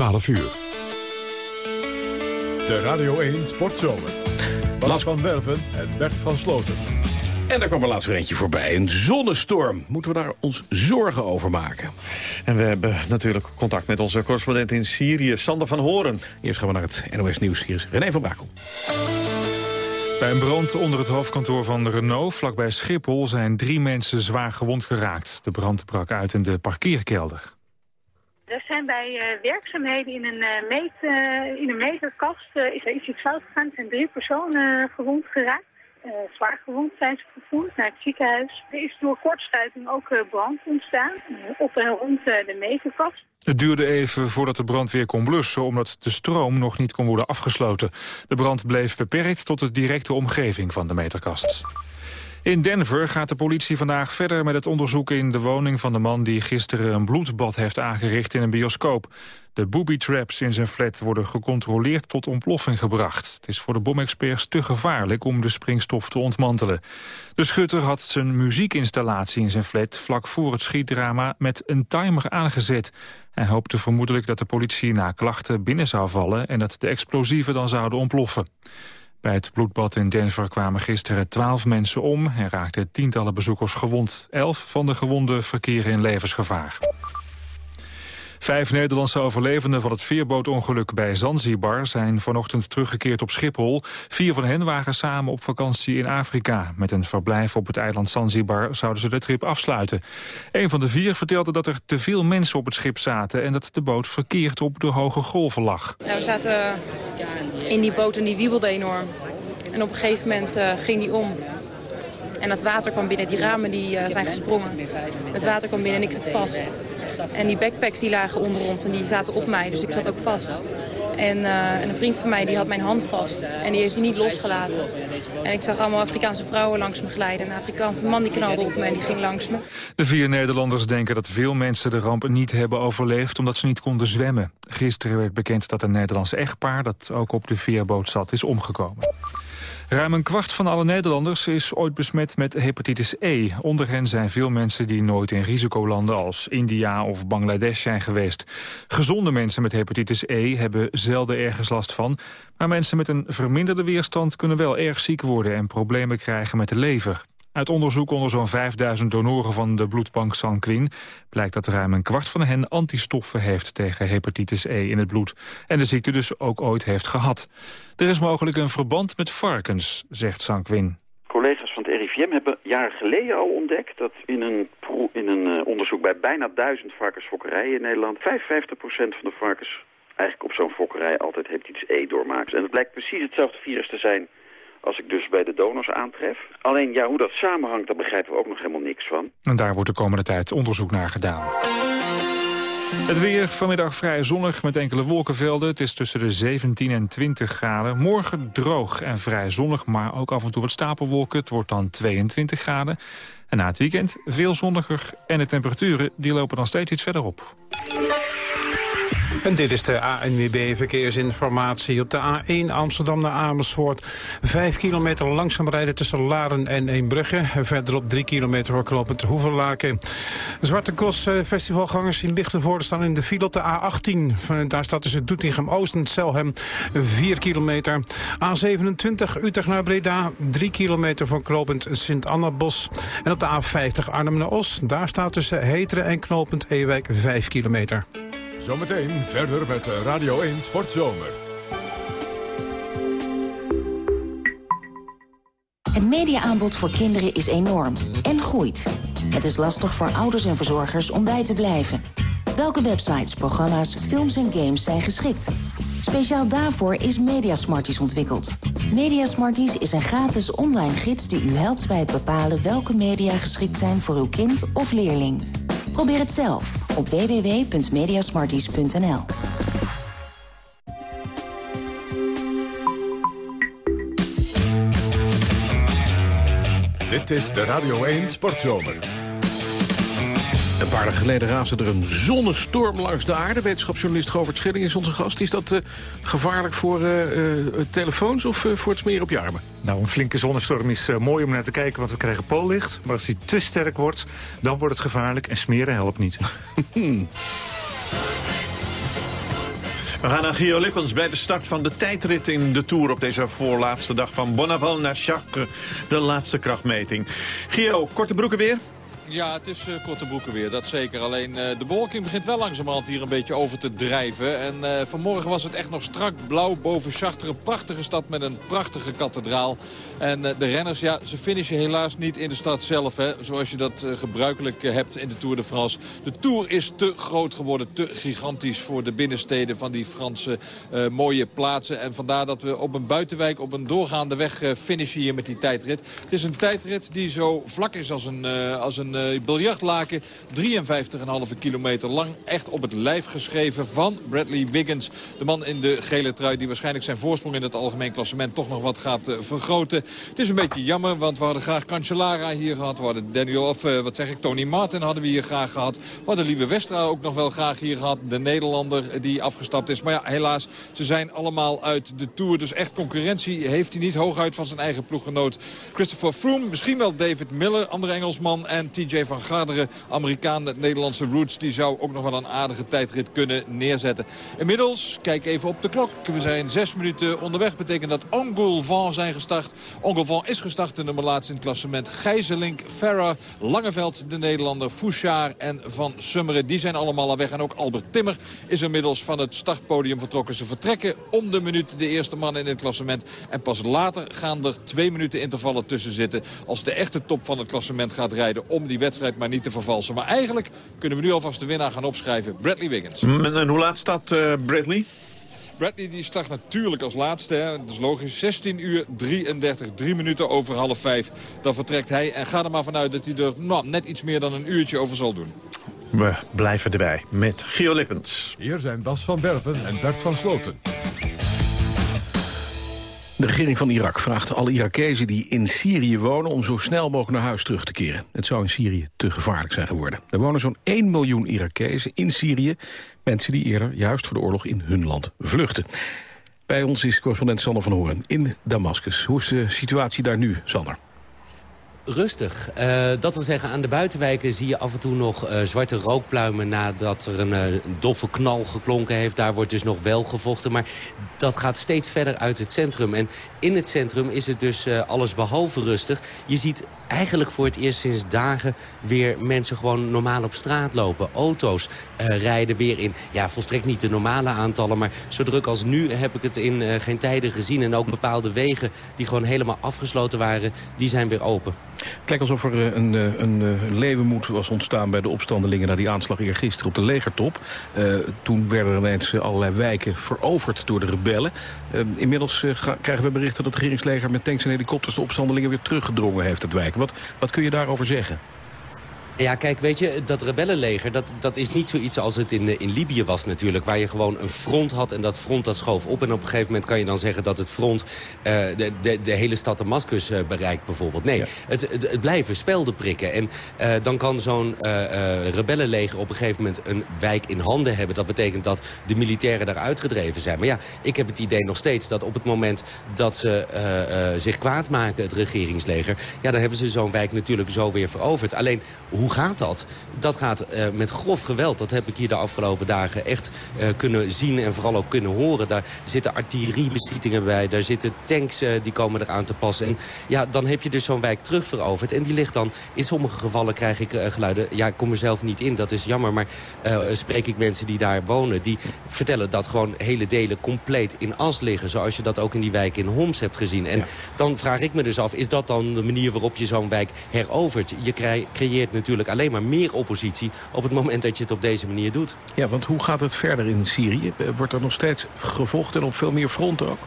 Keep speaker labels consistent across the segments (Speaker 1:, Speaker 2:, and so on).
Speaker 1: 12 uur. De Radio 1 Sportzomer. Bas van Werven en Bert van Sloten.
Speaker 2: En daar kwam er laatst weer eentje voorbij. Een zonnestorm. Moeten we daar ons zorgen over maken?
Speaker 3: En we hebben natuurlijk contact met onze correspondent in Syrië, Sander van Horen.
Speaker 2: Eerst gaan we naar het NOS Nieuws. Hier is René van Brakel.
Speaker 4: Bij een brand onder het hoofdkantoor van Renault, vlakbij Schiphol... zijn drie mensen zwaar gewond geraakt. De brand brak uit in de parkeerkelder.
Speaker 5: Er zijn bij uh, werkzaamheden in een, uh, meet, uh, in een meterkast is er iets fout gegaan. Er zijn drie personen gewond geraakt. zwaar gewond zijn ze gevoerd naar het ziekenhuis. Er is door kortsluiting ook brand ontstaan op en rond de meterkast.
Speaker 4: Het duurde even voordat de brand weer kon blussen... omdat de stroom nog niet kon worden afgesloten. De brand bleef beperkt tot de directe omgeving van de meterkast. In Denver gaat de politie vandaag verder met het onderzoek in de woning van de man die gisteren een bloedbad heeft aangericht in een bioscoop. De booby traps in zijn flat worden gecontroleerd tot ontploffing gebracht. Het is voor de bomexperts te gevaarlijk om de springstof te ontmantelen. De schutter had zijn muziekinstallatie in zijn flat vlak voor het schietdrama met een timer aangezet. Hij hoopte vermoedelijk dat de politie na klachten binnen zou vallen en dat de explosieven dan zouden ontploffen. Bij het bloedbad in Denver kwamen gisteren twaalf mensen om... en raakten tientallen bezoekers gewond. Elf van de gewonden verkeren in levensgevaar. Vijf Nederlandse overlevenden van het veerbootongeluk bij Zanzibar zijn vanochtend teruggekeerd op Schiphol. Vier van hen waren samen op vakantie in Afrika. Met een verblijf op het eiland Zanzibar zouden ze de trip afsluiten. Een van de vier vertelde dat er te veel mensen op het schip zaten en dat de boot verkeerd op de hoge golven lag.
Speaker 6: Ja, we zaten in die boot en die wiebelde enorm. En op een gegeven moment uh, ging die om. En het water kwam binnen, die ramen die, uh, zijn gesprongen. Het water kwam binnen en ik zat vast. En die backpacks die lagen onder ons en die zaten op mij, dus ik zat ook vast. En, en, een vriend van mij die had mijn hand vast en die heeft hij niet losgelaten. En ik zag allemaal Afrikaanse vrouwen langs me glijden. Een Afrikaanse man die knalde op me en die ging langs me.
Speaker 4: De vier Nederlanders denken dat veel mensen de ramp niet hebben overleefd... omdat ze niet konden zwemmen. Gisteren werd bekend dat een Nederlandse echtpaar... dat ook op de veerboot zat, is omgekomen. Ruim een kwart van alle Nederlanders is ooit besmet met hepatitis E. Onder hen zijn veel mensen die nooit in risicolanden als India of Bangladesh zijn geweest. Gezonde mensen met hepatitis E hebben zelden ergens last van. Maar mensen met een verminderde weerstand kunnen wel erg ziek worden en problemen krijgen met de lever. Uit onderzoek onder zo'n 5000 donoren van de bloedbank Sanquin... blijkt dat ruim een kwart van hen antistoffen heeft tegen hepatitis E in het bloed. En de ziekte dus ook ooit heeft gehad. Er is mogelijk een verband met varkens, zegt Sanquin.
Speaker 7: Collega's van het RIVM hebben jaren geleden al ontdekt... dat in een, in een uh, onderzoek bij bijna duizend varkensfokkerijen in Nederland... 55% van de varkens eigenlijk op zo'n fokkerij altijd hepatitis E doormaakt. En het blijkt precies hetzelfde virus te zijn als ik dus bij de donors aantref. Alleen ja, hoe dat samenhangt, daar begrijpen we ook nog helemaal niks van.
Speaker 4: En daar wordt de komende tijd onderzoek naar gedaan. Het weer vanmiddag vrij zonnig met enkele wolkenvelden. Het is tussen de 17 en 20 graden. Morgen droog en vrij zonnig, maar ook af en toe wat stapelwolken. Het wordt dan 22 graden. En na het weekend veel zonniger en de temperaturen die lopen dan steeds iets verder op.
Speaker 8: En dit is de ANWB Verkeersinformatie. Op de A1 Amsterdam naar Amersfoort. Vijf kilometer langzaam rijden tussen Laren en Eembrugge. Verderop drie kilometer voor knooppunt Hoevenlaken. Zwarte Kos eh, festivalgangers in Lichtenvoorde staan in de file op de A18. Daar staat tussen Doetinchem-Oost en Selhem 4 kilometer. A27 Utrecht naar Breda. 3 kilometer voor knooppunt Sint-Annabos. En op de A50 Arnhem naar Os. Daar staat tussen Heteren en knooppunt Ewijk 5 kilometer.
Speaker 1: Zometeen verder met Radio 1 Sportzomer.
Speaker 9: Het mediaaanbod voor kinderen is enorm en groeit. Het is lastig voor ouders en verzorgers om bij te blijven. Welke websites, programma's, films en games zijn geschikt? Speciaal daarvoor is Mediasmarties ontwikkeld. Mediasmarties is een gratis online gids die u helpt bij het bepalen welke media geschikt zijn voor uw kind of leerling. Probeer het zelf op www.mediasmarties.nl.
Speaker 1: Dit is de Radio 1 Sportzomer.
Speaker 2: Een paar dagen geleden raasde er een zonnestorm langs de aarde. Wetenschapsjournalist Govert Schilling is onze gast. Is dat uh, gevaarlijk voor uh, uh, telefoons of voor het smeren op je armen?
Speaker 10: Nou, een flinke zonnestorm is mooi om naar te kijken, want we krijgen poollicht. Maar als die te sterk wordt, dan wordt het gevaarlijk en smeren helpt niet.
Speaker 3: We gaan naar Gio Lippens bij de start van de tijdrit in de Tour... op deze voorlaatste dag van Bonneval naar Chartres, de laatste krachtmeting. Gio, korte broeken weer?
Speaker 11: Ja, het is uh, korte broeken weer, dat zeker. Alleen uh, de bewolking begint wel langzamerhand hier een beetje over te drijven. En uh, vanmorgen was het echt nog strak blauw boven Chartres. Een prachtige stad met een prachtige kathedraal. En de renners, ja, ze finishen helaas niet in de stad zelf. Hè, zoals je dat gebruikelijk hebt in de Tour de France. De Tour is te groot geworden, te gigantisch voor de binnensteden van die Franse mooie plaatsen. En vandaar dat we op een buitenwijk, op een doorgaande weg finishen hier met die tijdrit. Het is een tijdrit die zo vlak is als een, als een uh, biljartlaken. 53,5 kilometer lang. Echt op het lijf geschreven van Bradley Wiggins. De man in de gele trui die waarschijnlijk zijn voorsprong in het algemeen klassement toch nog wat gaat uh, vergroten. Het is een beetje jammer, want we hadden graag Cancellara hier gehad. We hadden Daniel, of uh, wat zeg ik, Tony Martin hadden we hier graag gehad. We hadden Lieve Westra ook nog wel graag hier gehad. De Nederlander die afgestapt is. Maar ja, helaas, ze zijn allemaal uit de Tour. Dus echt concurrentie heeft hij niet hooguit van zijn eigen ploeggenoot Christopher Froome. Misschien wel David Miller, andere Engelsman. En TJ van Garderen, Amerikaan met Nederlandse roots... die zou ook nog wel een aardige tijdrit kunnen neerzetten. Inmiddels, kijk even op de klok. We zijn zes minuten onderweg. Betekent dat Van zijn gestart. Van is gestart in nummer laatst in het klassement. Gijzelink, Farah, Langeveld, de Nederlander, Fouchard en Van Summeren. Die zijn allemaal al weg. En ook Albert Timmer is inmiddels van het startpodium vertrokken. Ze vertrekken om de minuut de eerste man in het klassement. En pas later gaan er twee minuten intervallen tussen zitten... als de echte top van het klassement gaat rijden om die wedstrijd wedstrijd maar niet te vervalsen. Maar eigenlijk kunnen we nu alvast de winnaar gaan opschrijven. Bradley Wiggins.
Speaker 3: En, hoe laat staat uh, Bradley?
Speaker 11: Bradley die start natuurlijk als laatste. Hè. Dat is logisch. 16 uur 33, 3 minuten over half 5. Dan vertrekt hij. En ga er maar vanuit dat hij er nou, net iets meer dan een uurtje over zal doen.
Speaker 3: We blijven erbij met Gio Lippens.
Speaker 1: Hier zijn Bas van Berven en Bert van Sloten.
Speaker 2: De regering van Irak vraagt alle Irakezen die in Syrië wonen... om zo snel mogelijk naar huis terug te keren. Het zou in Syrië te gevaarlijk zijn geworden. Er wonen zo'n 1 miljoen Irakezen in Syrië. Mensen die eerder juist voor de oorlog in hun land vluchten. Bij ons is correspondent Sander van Horen in Damascus. Hoe is de situatie daar nu, Sander?
Speaker 12: Rustig. Uh, dat wil zeggen, aan de buitenwijken zie je af en toe nog uh, zwarte rookpluimen... nadat er een, uh, doffe knal geklonken heeft. Daar wordt dus nog wel gevochten. Maar dat gaat steeds verder uit het centrum. En in het centrum is het dus alles behalve rustig. Je ziet eigenlijk voor het eerst sinds dagen weer mensen gewoon normaal op straat lopen. Auto's rijden weer in, ja, volstrekt niet de normale aantallen... maar zo druk als nu heb ik het in geen tijden gezien. En ook bepaalde wegen die gewoon helemaal afgesloten waren, die zijn weer open.
Speaker 2: Het lijkt alsof er eh, een, eh, een, eh, levenmoed was ontstaan bij de opstandelingen... na die aanslag eergisteren op de legertop. Toen werden er ineens allerlei wijken veroverd door de rebellen. Inmiddels krijgen we berichten dat het regeringsleger met tanks en helikopters... de opstandelingen weer teruggedrongen heeft, het wijken. Wat, wat kun je daarover zeggen?
Speaker 12: Ja, kijk, weet je, dat rebellenleger, dat, dat is niet zoiets als het in, in Libië was natuurlijk. Waar je gewoon een front had en dat front dat schoof op. En op een gegeven moment kan je dan zeggen dat het front uh, de, de, de hele stad Damascus uh, bereikt bijvoorbeeld. Nee, het, het, het, blijven spelden prikken. En uh, dan kan zo'n rebellenleger op een gegeven moment een wijk in handen hebben. Dat betekent dat de militairen daar uitgedreven zijn. Maar ja, ik heb het idee nog steeds dat op het moment dat ze zich kwaad maken, het regeringsleger... ja, dan hebben ze zo'n wijk natuurlijk zo weer veroverd. Alleen, hoe hoe gaat dat? Dat gaat uh, met grof geweld. Dat heb ik hier de afgelopen dagen echt uh, kunnen zien en vooral ook kunnen horen. Daar zitten artilleriebeschietingen bij. Daar zitten tanks uh, die komen eraan te passen. En ja, dan heb je dus zo'n wijk terugveroverd. En die ligt dan, in sommige gevallen krijg ik geluiden... ja, ik kom er zelf niet in, dat is jammer. Maar spreek ik mensen die daar wonen... die vertellen dat gewoon hele delen compleet in as liggen. Zoals je dat ook in die wijk in Homs hebt gezien. En ja. dan vraag ik me dus af, is dat dan de manier waarop je zo'n wijk herovert? Je creëert natuurlijk alleen maar meer oppositie... op het moment dat je het op deze manier doet.
Speaker 2: Ja, want hoe gaat het verder in Syrië? Wordt er nog steeds gevochten op veel meer fronten ook?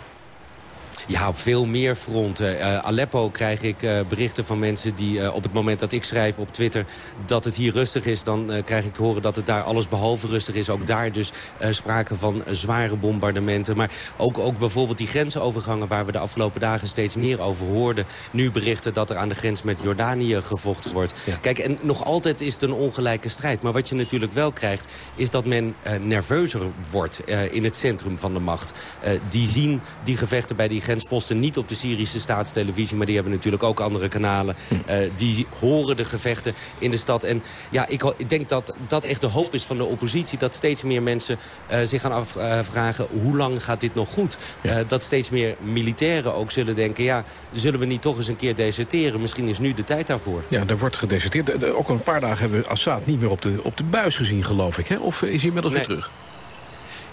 Speaker 12: Ja, op veel meer fronten. Uh, Aleppo krijg ik uh, berichten van mensen die uh, op het moment dat ik schrijf op Twitter... dat het hier rustig is, dan krijg ik te horen dat het daar alles behalve rustig is. Ook daar dus sprake van zware bombardementen. Maar ook, ook bijvoorbeeld die grensovergangen waar we de afgelopen dagen steeds meer over hoorden. Nu berichten dat er aan de grens met Jordanië gevochten wordt. Ja. Kijk, en nog altijd is het een ongelijke strijd. Maar wat je natuurlijk wel krijgt, is dat men nerveuzer wordt in het centrum van de macht. die zien die gevechten bij die grens grensposten niet op de Syrische staatstelevisie... maar die hebben natuurlijk ook andere kanalen. die horen de gevechten in de stad. En ja, ik, ik, denk dat dat echt de hoop is van de oppositie... dat steeds meer mensen zich gaan afvragen... hoe lang gaat dit nog goed? dat steeds meer militairen ook zullen denken... ja, zullen we niet toch eens een keer deserteren? Misschien is nu de tijd daarvoor.
Speaker 2: Ja, er wordt gedeserteerd. Ook een paar dagen hebben we Assad niet meer op de, op de buis gezien, geloof ik. Hè? Of is hij inmiddels weer terug?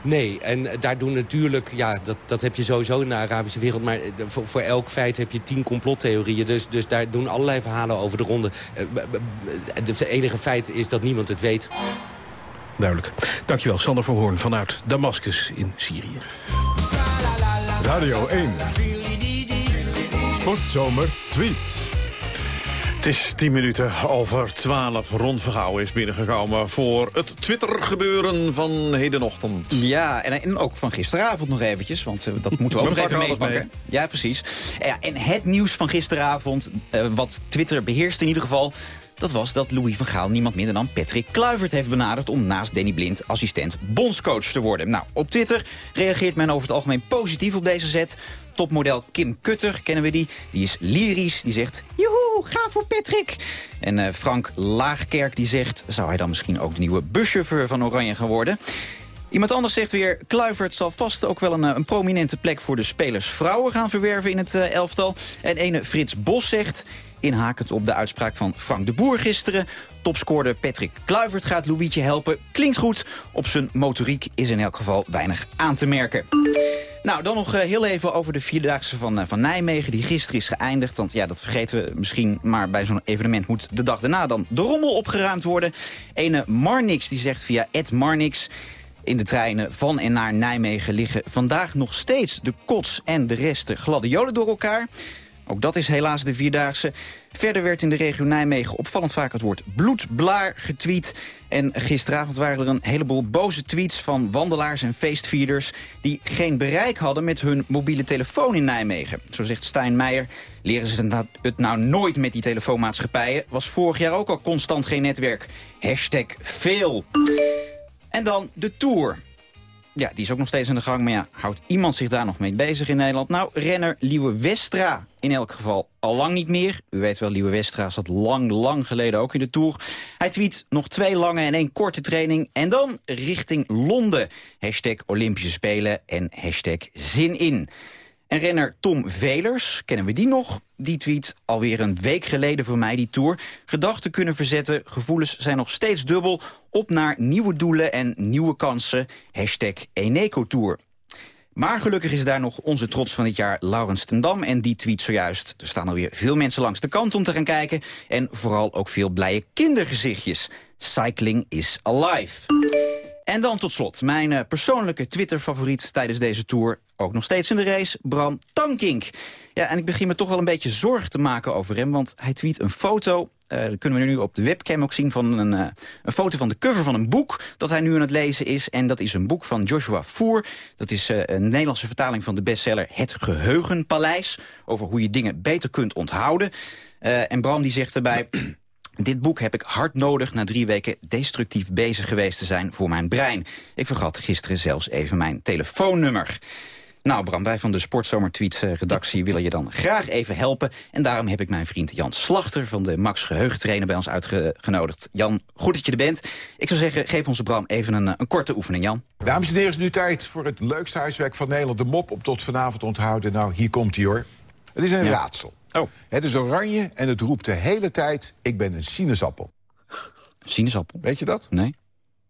Speaker 12: Nee, en daar doen natuurlijk, ja, dat, dat heb je sowieso in de Arabische wereld... maar voor, voor elk feit heb je tien complottheorieën. Dus, dus daar doen allerlei verhalen over de ronde. Het enige feit is dat niemand het weet.
Speaker 2: Duidelijk. Dankjewel, Sander Verhoorn vanuit Damascus in Syrië.
Speaker 1: Radio 1. Sportzomer tweets.
Speaker 3: Het is 10 minuten over 12. Ron Vergouwen is binnengekomen voor het Twitter-gebeuren van hedenochtend.
Speaker 13: Ja, en, en, ook van gisteravond nog eventjes, want eh, dat moeten we ook nog even meepakken. Ja, precies. Ja, en het nieuws van gisteravond, uh, wat Twitter beheerst in ieder geval... Dat was dat Louis van Gaal niemand minder dan Patrick Kluivert heeft benaderd... om naast Danny Blind assistent bondscoach te worden. Nou, op Twitter reageert men over het algemeen positief op deze zet. Topmodel Kim Kutter, kennen we die? Die is lyrisch, die zegt... Joehoe, ga voor Patrick! En uh, Frank Laagkerk die zegt... zou hij dan misschien ook de nieuwe buschauffeur van Oranje gaan worden? Iemand anders zegt weer, Kluivert zal vast ook wel een, een prominente plek voor de spelers vrouwen gaan verwerven in het uh, elftal. En ene Frits Bos zegt, inhakend op de uitspraak van Frank de Boer gisteren... topscorer Patrick Kluivert gaat Louietje helpen. Klinkt goed, op zijn motoriek is in elk geval weinig aan te merken. Nou, dan nog heel even over de Vierdaagse van, van Nijmegen... die gisteren is geëindigd. Want ja, dat vergeten we misschien, maar bij zo'n evenement... moet de dag daarna dan de rommel opgeruimd worden. Ene Marnix die zegt via Ed Marnix... In de treinen van en naar Nijmegen liggen vandaag nog steeds de kots en de resten gladiolen door elkaar. Ook dat is helaas de Vierdaagse. Verder werd in de regio Nijmegen opvallend vaak het woord bloedblaar getweet. En gisteravond waren er een heleboel boze tweets van wandelaars en feestvierders... die geen bereik hadden met hun mobiele telefoon in Nijmegen. Zo zegt Stijn Meijer, leren ze het nou nooit met die telefoonmaatschappijen. Was vorig jaar ook al constant geen netwerk. Hashtag veel. En dan de Tour. Ja, die is ook nog steeds aan de gang. Maar ja, houdt iemand zich daar nog mee bezig in Nederland? Nou, renner Liewe Westra in elk geval al lang niet meer. U weet wel, Liewe Westra zat lang, lang geleden ook in de Tour. Hij tweet nog twee lange en één korte training. En dan richting Londen. Hashtag Olympische Spelen en hashtag Zin in. En renner Tom Velers, kennen we die nog? Die tweet alweer een week geleden voor mij die tour. Gedachten kunnen verzetten, gevoelens zijn nog steeds dubbel. Op naar nieuwe doelen en nieuwe kansen. Hashtag Eneco Tour. Maar gelukkig is daar nog onze trots van dit jaar, Laurens Tendam. En die tweet zojuist. Er staan alweer veel mensen langs de kant om te gaan kijken. En vooral ook veel blije kindergezichtjes. Cycling is alive. En dan tot slot, mijn uh, persoonlijke Twitter-favoriet tijdens deze tour... ook nog steeds in de race, Bram Tankink. Ja, en ik begin me toch wel een beetje zorgen te maken over hem... want hij tweet een foto, uh, dat kunnen we nu op de webcam ook zien... van een, uh, een foto van de cover van een boek dat hij nu aan het lezen is. En dat is een boek van Joshua Voer. Dat is een Nederlandse vertaling van de bestseller Het Geheugenpaleis... over hoe je dingen beter kunt onthouden. en Bram die zegt erbij... Dit boek heb ik hard nodig na drie weken destructief bezig geweest te zijn voor mijn brein. Ik vergat gisteren zelfs even mijn telefoonnummer. Nou Bram, wij van de Sportzomer Tweets eh, redactie willen je dan graag even helpen. En daarom heb ik mijn vriend Jan Slachter van de Max Geheugentrainer bij ons uitgenodigd. Jan, goed dat je er bent. Ik zou zeggen, geef onze Bram even een, een korte oefening, Jan.
Speaker 14: Dames en heren, is nu tijd voor het leukste huiswerk van Nederland. De mop om tot vanavond onthouden. Nou, hier komt hij hoor. Het is een raadsel.
Speaker 13: Oh.
Speaker 14: Het is oranje en het roept de hele tijd... ik ben een sinaasappel.
Speaker 13: Sinaasappel?
Speaker 14: Weet je dat?
Speaker 13: Nee.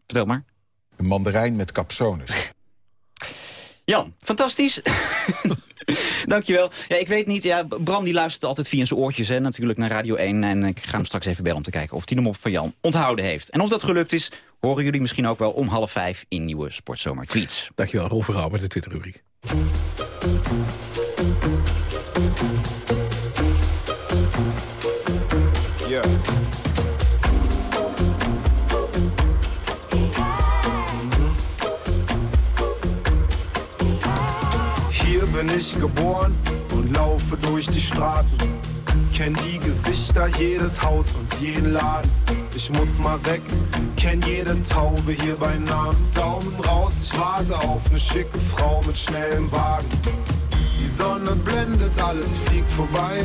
Speaker 13: Vertel maar.
Speaker 14: Een mandarijn met capsones.
Speaker 13: Jan, fantastisch. Dankjewel. Ja, ik weet niet, ja, Bram die luistert altijd via zijn oortjes hè, natuurlijk naar Radio 1. En ik ga hem straks even bellen om te kijken of hij hem op van Jan onthouden heeft. En of dat gelukt is, horen jullie misschien ook wel om half vijf in nieuwe Sportzomer Tweets.
Speaker 2: Dankjewel, Rolf Verhaal met de Twitterrubriek.
Speaker 15: Hier bin ich geboren und laufe durch die Straßen. Kenn die Gesichter, jedes Haus und jeden Laden. Ich muss mal weg, kenn jede Taube hier bei Namen. Daumen raus, ich warte auf ne schicke Frau mit schnellem Wagen. Sonne blendet, alles fliegt vorbei.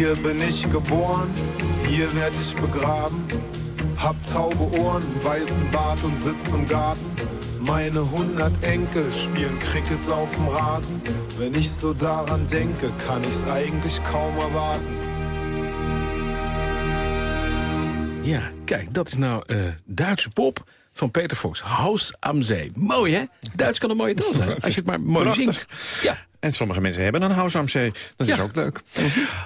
Speaker 15: Hier bin ich geboren, hier werd ich begraben. Hab taube Ohren, weißen Bart und sitz im Garten. Meine hundert Enkel spielen Cricket auf dem Rasen. Wenn ich so daran denke, kann ich's eigentlich kaum erwarten.
Speaker 2: Ja, kijk, dat is nou eh, Duitse pop van Peter Fox. Haus am Zee. Mooi, hè? Duits kan een mooie taal zijn. Als je het maar mooi
Speaker 3: Prachtig.
Speaker 2: zingt. Ja.
Speaker 3: En sommige mensen hebben een huis am zee. Dat is
Speaker 2: Ja.
Speaker 3: ook leuk.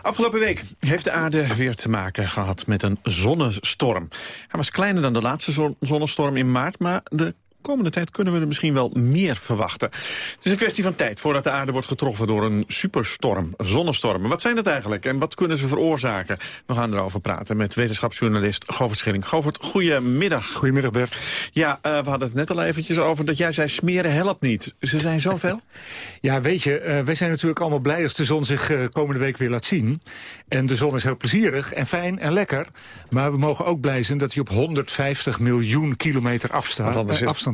Speaker 3: Afgelopen week heeft de aarde weer te maken gehad met een zonnestorm. Hij was kleiner dan de laatste zon- zonnestorm in maart, maar de komende tijd kunnen we er misschien wel meer verwachten. Het is een kwestie van tijd voordat de aarde wordt getroffen door een superstorm, zonnestormen. Wat zijn dat eigenlijk en wat kunnen ze veroorzaken? We gaan erover praten met wetenschapsjournalist Govert Schilling. Govert, goedemiddag.
Speaker 10: Goedemiddag Bert.
Speaker 3: Ja, eh, we hadden het net al eventjes over dat jij zei smeren helpt niet. Ze zijn zoveel?
Speaker 10: Ja, weet je, eh, wij zijn natuurlijk allemaal blij als de zon zich eh, komende week weer laat zien. En de zon is heel plezierig en fijn en lekker. Maar we mogen ook blij zijn dat hij op 150 miljoen kilometer afsta-
Speaker 3: Want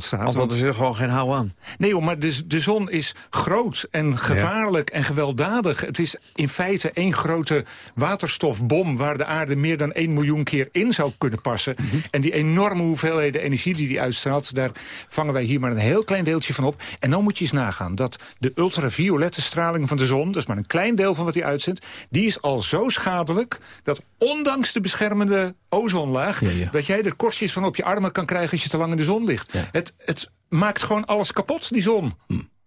Speaker 3: is-
Speaker 10: afstand staat.
Speaker 3: Want
Speaker 10: Want-
Speaker 3: er is gewoon geen hou aan.
Speaker 10: Nee, maar de, de zon is groot en gevaarlijk en gewelddadig. Het is in feite één grote waterstofbom... waar de aarde meer dan 1 miljoen keer in zou kunnen passen.
Speaker 3: Mhm.
Speaker 10: En die enorme hoeveelheden energie die die uitstraalt... daar vangen wij hier maar een heel klein deeltje van op. En dan moet je eens nagaan dat de ultraviolette straling van de zon... dat is maar een klein deel van wat hij uitzendt... die is al zo schadelijk dat ondanks de beschermende ozonlaag... dat jij er korstjes van op je armen kan krijgen als je te lang in de zon ligt. Het, het maakt gewoon alles kapot, die zon.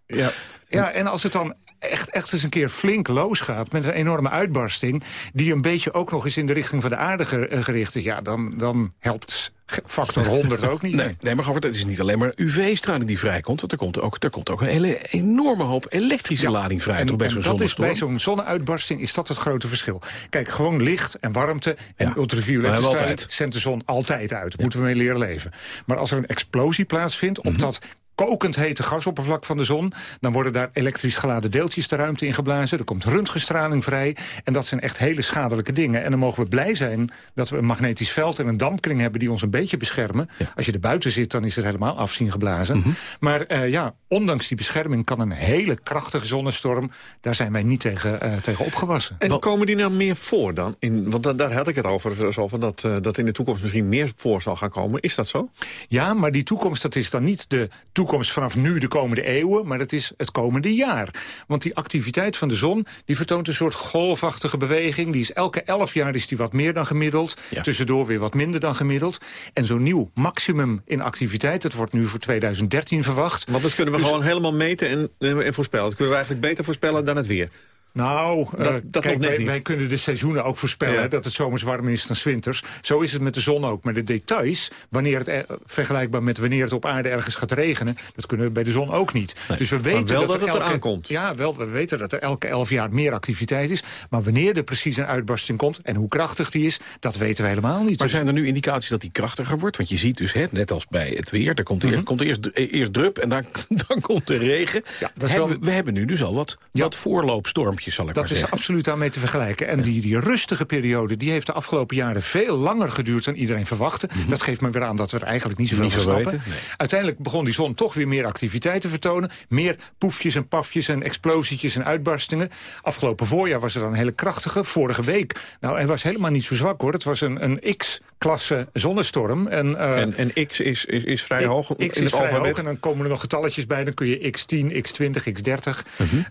Speaker 3: Ja.
Speaker 10: Ja, en als het dan echt, echt eens een keer flink losgaat... met een enorme uitbarsting... die een beetje ook nog eens in de richting van de aarde eh, gericht is... ja, dan, dan helpt factor 100 ook niet.
Speaker 2: Nee, nee maar Govert, het is niet alleen maar UV-straling die vrijkomt. Want er komt ook, er komt ook een hele enorme hoop elektrische lading vrij.
Speaker 10: En,
Speaker 2: toch bij zo'n zonnestorm.
Speaker 10: bij zo'n zonneuitbarsting is dat het grote verschil. Kijk, gewoon licht en warmte en ultraviolette straling zendt de zon altijd uit. Moeten we mee leren leven. Maar als er een explosie plaatsvindt
Speaker 2: Mhm.
Speaker 10: op dat kokend hete gasoppervlak van de zon. Dan worden daar elektrisch geladen deeltjes de ruimte in geblazen. Er komt röntgenstraling vrij. En dat zijn echt hele schadelijke dingen. En dan mogen we blij zijn dat we een magnetisch veld en een dampkring hebben... die ons een beetje beschermen. Als je er buiten zit, dan is het helemaal afzien geblazen. Mhm. Maar uh, ja, ondanks die bescherming kan een hele krachtige zonnestorm... daar zijn wij niet tegen, uh, tegen opgewassen.
Speaker 3: En komen die nou meer voor dan? In, want daar had ik het over, zo van dat, uh, dat in de toekomst misschien meer voor zal gaan komen. Is dat zo?
Speaker 10: Ja, maar die toekomst, dat is dan niet de toekomst vanaf nu de komende eeuwen... maar dat is het komende jaar. Want die activiteit van de zon die vertoont een soort golfachtige beweging. Die is elke elf jaar is die wat meer dan gemiddeld. Tussendoor weer wat minder dan gemiddeld. En zo'n nieuw maximum in activiteit, dat wordt nu voor 2013 verwacht.
Speaker 3: Want dat kunnen we dus- gewoon helemaal meten en, en voorspellen. Dat kunnen we eigenlijk beter voorspellen dan het weer.
Speaker 10: Nou, dat, uh, dat kijk, wij, wij, kunnen de seizoenen ook voorspellen... dat het zomers warmer is dan winters. Zo is het met de zon ook. Maar de details, wanneer het, eh, vergelijkbaar met wanneer het op aarde ergens gaat regenen... dat kunnen we bij de zon ook niet. Dus we weten
Speaker 3: wel
Speaker 10: dat,
Speaker 3: dat het eraan komt.
Speaker 10: Ja, wel, we weten dat er elke elf jaar meer activiteit is. Maar wanneer er precies een uitbarsting komt en hoe krachtig die is... dat weten we helemaal niet.
Speaker 2: Maar zijn er nu indicaties dat die krachtiger wordt? Want je ziet dus, hè, net als bij het weer... er komt, eerst, mhm. komt eerst, eerst drup en dan, dan komt de regen. Ja, dat is wel... we, we, hebben nu dus al wat, wat voorloopstormpjes, zal ik
Speaker 10: dat
Speaker 2: maar zeggen
Speaker 10: absoluut aan mee te vergelijken. En die, die rustige periode die heeft de afgelopen jaren veel langer geduurd... dan iedereen verwachtte. Mhm. Dat geeft me weer aan dat we er eigenlijk niet zoveel van snappen. Uiteindelijk begon die zon toch weer meer activiteit te vertonen. Meer poefjes en pafjes en explosietjes en uitbarstingen. Afgelopen voorjaar was het dan een hele krachtige. Vorige week, nou, hij was helemaal niet zo zwak hoor. Het was een, een X-klasse zonnestorm. En,
Speaker 3: uh, en, en, X is, is, is vrij hoog
Speaker 10: X is vrij hoog en dan komen er nog getalletjes bij. Dan kun je X10, X20, X30.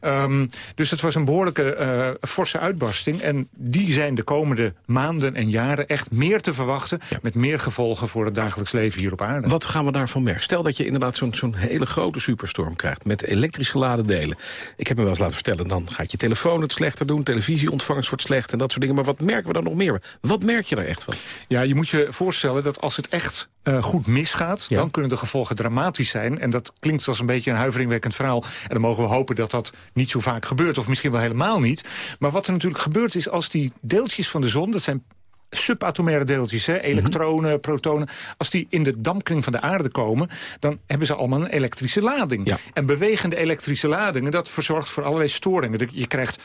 Speaker 10: um, dus het was een behoorlijke uh, forse uitbarsting. En die zijn de komende maanden en jaren echt meer te verwachten... met meer gevolgen voor het dagelijks leven hier op aarde.
Speaker 2: Wat gaan we daarvan merken? Stel dat je inderdaad zo'n zo'n hele grote superstorm krijgt... met elektrisch geladen delen. Ik heb me wel eens laten vertellen, dan gaat je telefoon het slechter doen... televisieontvangst wordt slecht en dat soort dingen. Maar wat merken we dan nog meer? Wat merk je daar echt van?
Speaker 10: Ja, je moet je voorstellen dat als het echt uh, goed misgaat... dan kunnen de gevolgen dramatisch zijn. En dat klinkt als een beetje een huiveringwekkend verhaal. En dan mogen we hopen dat dat niet zo vaak gebeurt. Of misschien wel helemaal niet. Maar wat er natuurlijk gebeurt is als die deeltjes van de zon... dat zijn subatomaire deeltjes, hè, elektronen, protonen... als die in de dampkring van de aarde komen... dan hebben ze allemaal een elektrische lading. En bewegende elektrische ladingen, dat verzorgt voor allerlei storingen. Je krijgt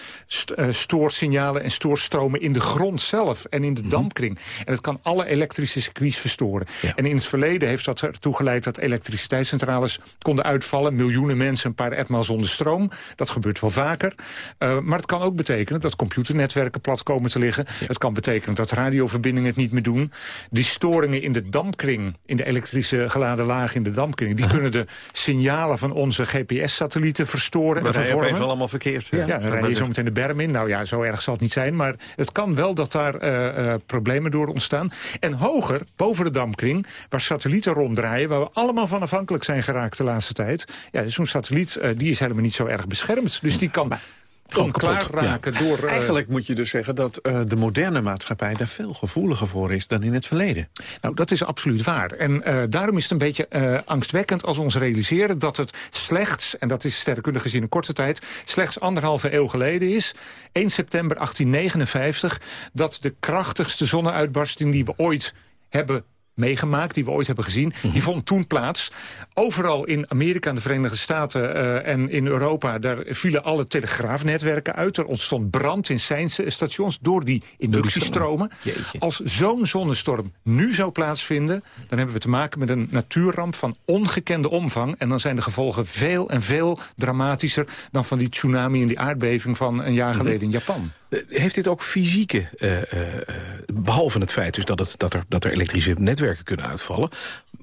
Speaker 10: uh, stoorsignalen en stoorstromen in de grond zelf... en in de mhm. dampkring. En het kan alle elektrische circuits verstoren. En in het verleden heeft dat ertoe geleid dat elektriciteitscentrales konden uitvallen. Miljoenen mensen een paar etmaal zonder stroom. Dat gebeurt wel vaker. Uh, maar het kan ook betekenen dat computernetwerken plat komen te liggen. Het kan betekenen dat radio radioverbindingen het niet meer doen. Die storingen in de dampkring, in de elektrische geladen laag in de dampkring... die kunnen de signalen van onze GPS-satellieten verstoren
Speaker 3: maar
Speaker 10: en vervormen.
Speaker 3: Maar wel allemaal verkeerd.
Speaker 10: Ja, ja dan rij je zo meteen de berm in. Nou ja, zo erg zal het niet zijn. Maar het kan wel dat daar uh, uh, problemen door ontstaan. En hoger, boven de dampkring, waar satellieten ronddraaien... waar we allemaal van afhankelijk zijn geraakt de laatste tijd... ja, zo'n satelliet uh, die is helemaal niet zo erg beschermd. Dus die kan gewoon klaar raken door...
Speaker 3: Uh... Eigenlijk moet je dus zeggen dat uh, de moderne maatschappij... daar veel gevoeliger voor is dan in het verleden.
Speaker 10: Nou, dat is absoluut waar. En uh, daarom is het een beetje angstwekkend als we ons realiseren... dat het slechts, en dat is sterrenkundig gezien een korte tijd... slechts anderhalve eeuw geleden is, 1 september 1859... dat de krachtigste zonneuitbarsting die we ooit hebben meegemaakt, die we ooit hebben gezien. Die mhm. vond toen plaats. Overal in Amerika en de Verenigde Staten uh, en in Europa... daar vielen alle telegraafnetwerken uit. Er ontstond brand in seinstations door die inductiestromen. Als zo'n zonnestorm nu zou plaatsvinden... dan hebben we te maken met een natuurramp van ongekende omvang. En dan zijn de gevolgen veel en veel dramatischer... dan van die tsunami en die aardbeving van een jaar mhm. geleden in Japan.
Speaker 2: Eh, heeft dit ook fysieke, uh, uh, behalve het feit dus dat, het, dat, er, dat er elektrische netwerken kunnen uitvallen...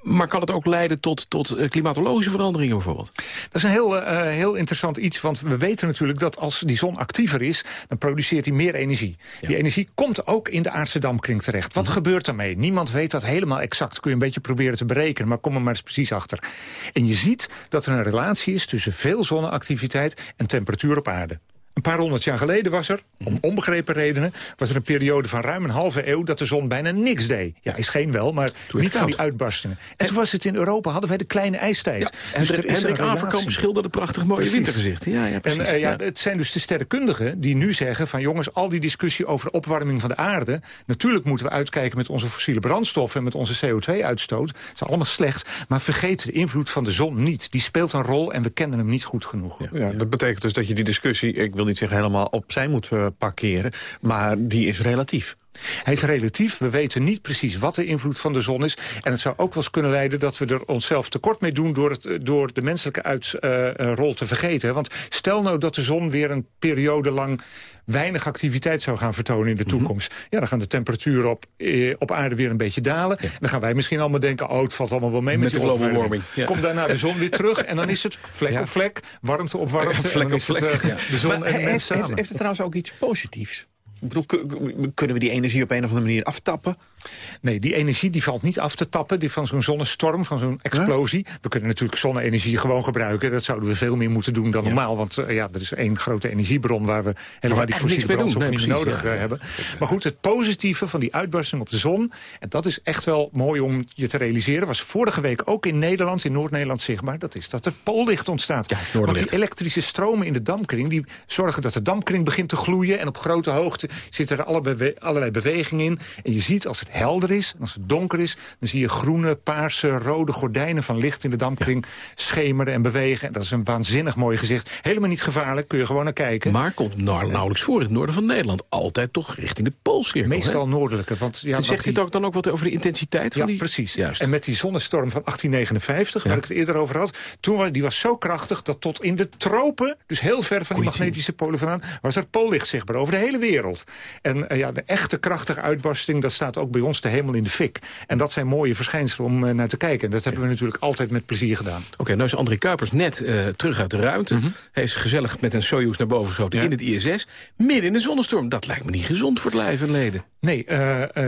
Speaker 2: maar kan het ook leiden tot, tot klimatologische veranderingen bijvoorbeeld?
Speaker 10: Dat is een heel, heel interessant iets, want we weten natuurlijk dat als die zon actiever is... dan produceert hij meer energie. Die energie komt ook in de aardse dampkring terecht. Wat mhm. gebeurt daarmee? Niemand weet dat helemaal exact. Kun je een beetje proberen te berekenen, maar kom er maar eens precies achter. En je ziet dat er een relatie is tussen veel zonneactiviteit en temperatuur op aarde. Een paar honderd jaar geleden was er, om onbegrepen redenen... was er een periode van ruim een halve eeuw dat de zon bijna niks deed. Ja, is geen wel, maar niet van die uitbarstingen. En, toen was het in Europa, hadden wij de kleine ijstijd.
Speaker 2: Ja, dus er Hendrik Averkamp schilderde prachtig mooie wintergezicht. Ja, ja, precies.
Speaker 10: En uh, ja, het zijn dus de sterrenkundigen die nu zeggen van... jongens, al die discussie over opwarming van de aarde... natuurlijk moeten we uitkijken met onze fossiele brandstoffen... en met onze CO2-uitstoot. Dat is allemaal slecht. Maar vergeet de invloed van de zon niet. Die speelt een rol en we kennen hem niet goed genoeg.
Speaker 3: Ja, dat betekent dus dat je die discussie... ik wil niet zeggen helemaal opzij moet uh, parkeren... maar die is relatief.
Speaker 10: Hij is relatief. We weten niet precies wat de invloed van de zon is. En het zou ook wel eens kunnen leiden dat we er onszelf tekort mee doen... door, het, door de menselijke uitrol uh, te vergeten. Want stel nou dat de zon weer een periode lang weinig activiteit zou gaan vertonen in de toekomst. Mm -hmm. Ja, dan gaan de temperaturen op, eh, op aarde weer een beetje dalen. Ja. Dan gaan wij misschien allemaal denken, oh, het valt allemaal wel mee met,
Speaker 2: met de global warming.
Speaker 10: Ja. Komt daarna de zon weer terug en dan is het vlek ja. op vlek, warmte op warmte.
Speaker 3: Vlek op vlek.
Speaker 10: Het, uh, de zon
Speaker 3: maar
Speaker 10: en de mens
Speaker 3: heeft,
Speaker 10: samen.
Speaker 3: Heeft, heeft het trouwens ook iets positiefs? Ik bedoel, kunnen we die energie op een of andere manier aftappen?
Speaker 10: Nee, die energie die valt niet af te tappen. Die van zo'n zonnestorm, van zo'n explosie. We kunnen natuurlijk zonne-energie gewoon gebruiken. Dat zouden we veel meer moeten doen dan ja. normaal. Want uh, ja, er is één grote energiebron... waar we helemaal die fossiele brandstof niet nodig ja. hebben. Maar goed, het positieve van die uitbarsting op de zon... en dat is echt wel mooi om je te realiseren... was vorige week ook in Nederland, in Noord-Nederland zichtbaar... dat is dat er poollicht ontstaat. Want die elektrische stromen in de dampkring... die zorgen dat de dampkring begint te gloeien... en op grote hoogte zit er alle bewe allerlei beweging in. En je ziet als het helder is, en als het donker is... dan zie je groene, paarse, rode gordijnen van licht in de dampkring... schemeren en bewegen. En dat is een waanzinnig mooi gezicht. Helemaal niet gevaarlijk, kun je gewoon naar kijken.
Speaker 2: Maar komt nauwelijks voor in het noorden van Nederland. Altijd toch richting de Poolcirkel.
Speaker 10: Meestal hè? noordelijke. Want, ja,
Speaker 2: zegt dit ook dan ook wat over de intensiteit van
Speaker 10: ja,
Speaker 2: die...
Speaker 10: precies. Juist. En met die zonnestorm van 1859, ja. waar ik het eerder over had... toen die was zo krachtig dat tot in de tropen... dus heel ver van die magnetische polen vandaan... was er poollicht zichtbaar over de hele wereld. En uh, ja, de echte krachtige uitbarsting... dat staat ook bij ons de hemel in de fik. En dat zijn mooie verschijnselen om uh, naar te kijken. En dat hebben we natuurlijk altijd met plezier gedaan.
Speaker 2: Oké, okay, nou is André Kuipers net uh, terug uit de ruimte. Mm -hmm. Hij is gezellig met een Soyuz naar boven geschoten ja. in het ISS. Midden in de zonnestorm. Dat lijkt me niet gezond voor het lijf en leden.
Speaker 10: Nee,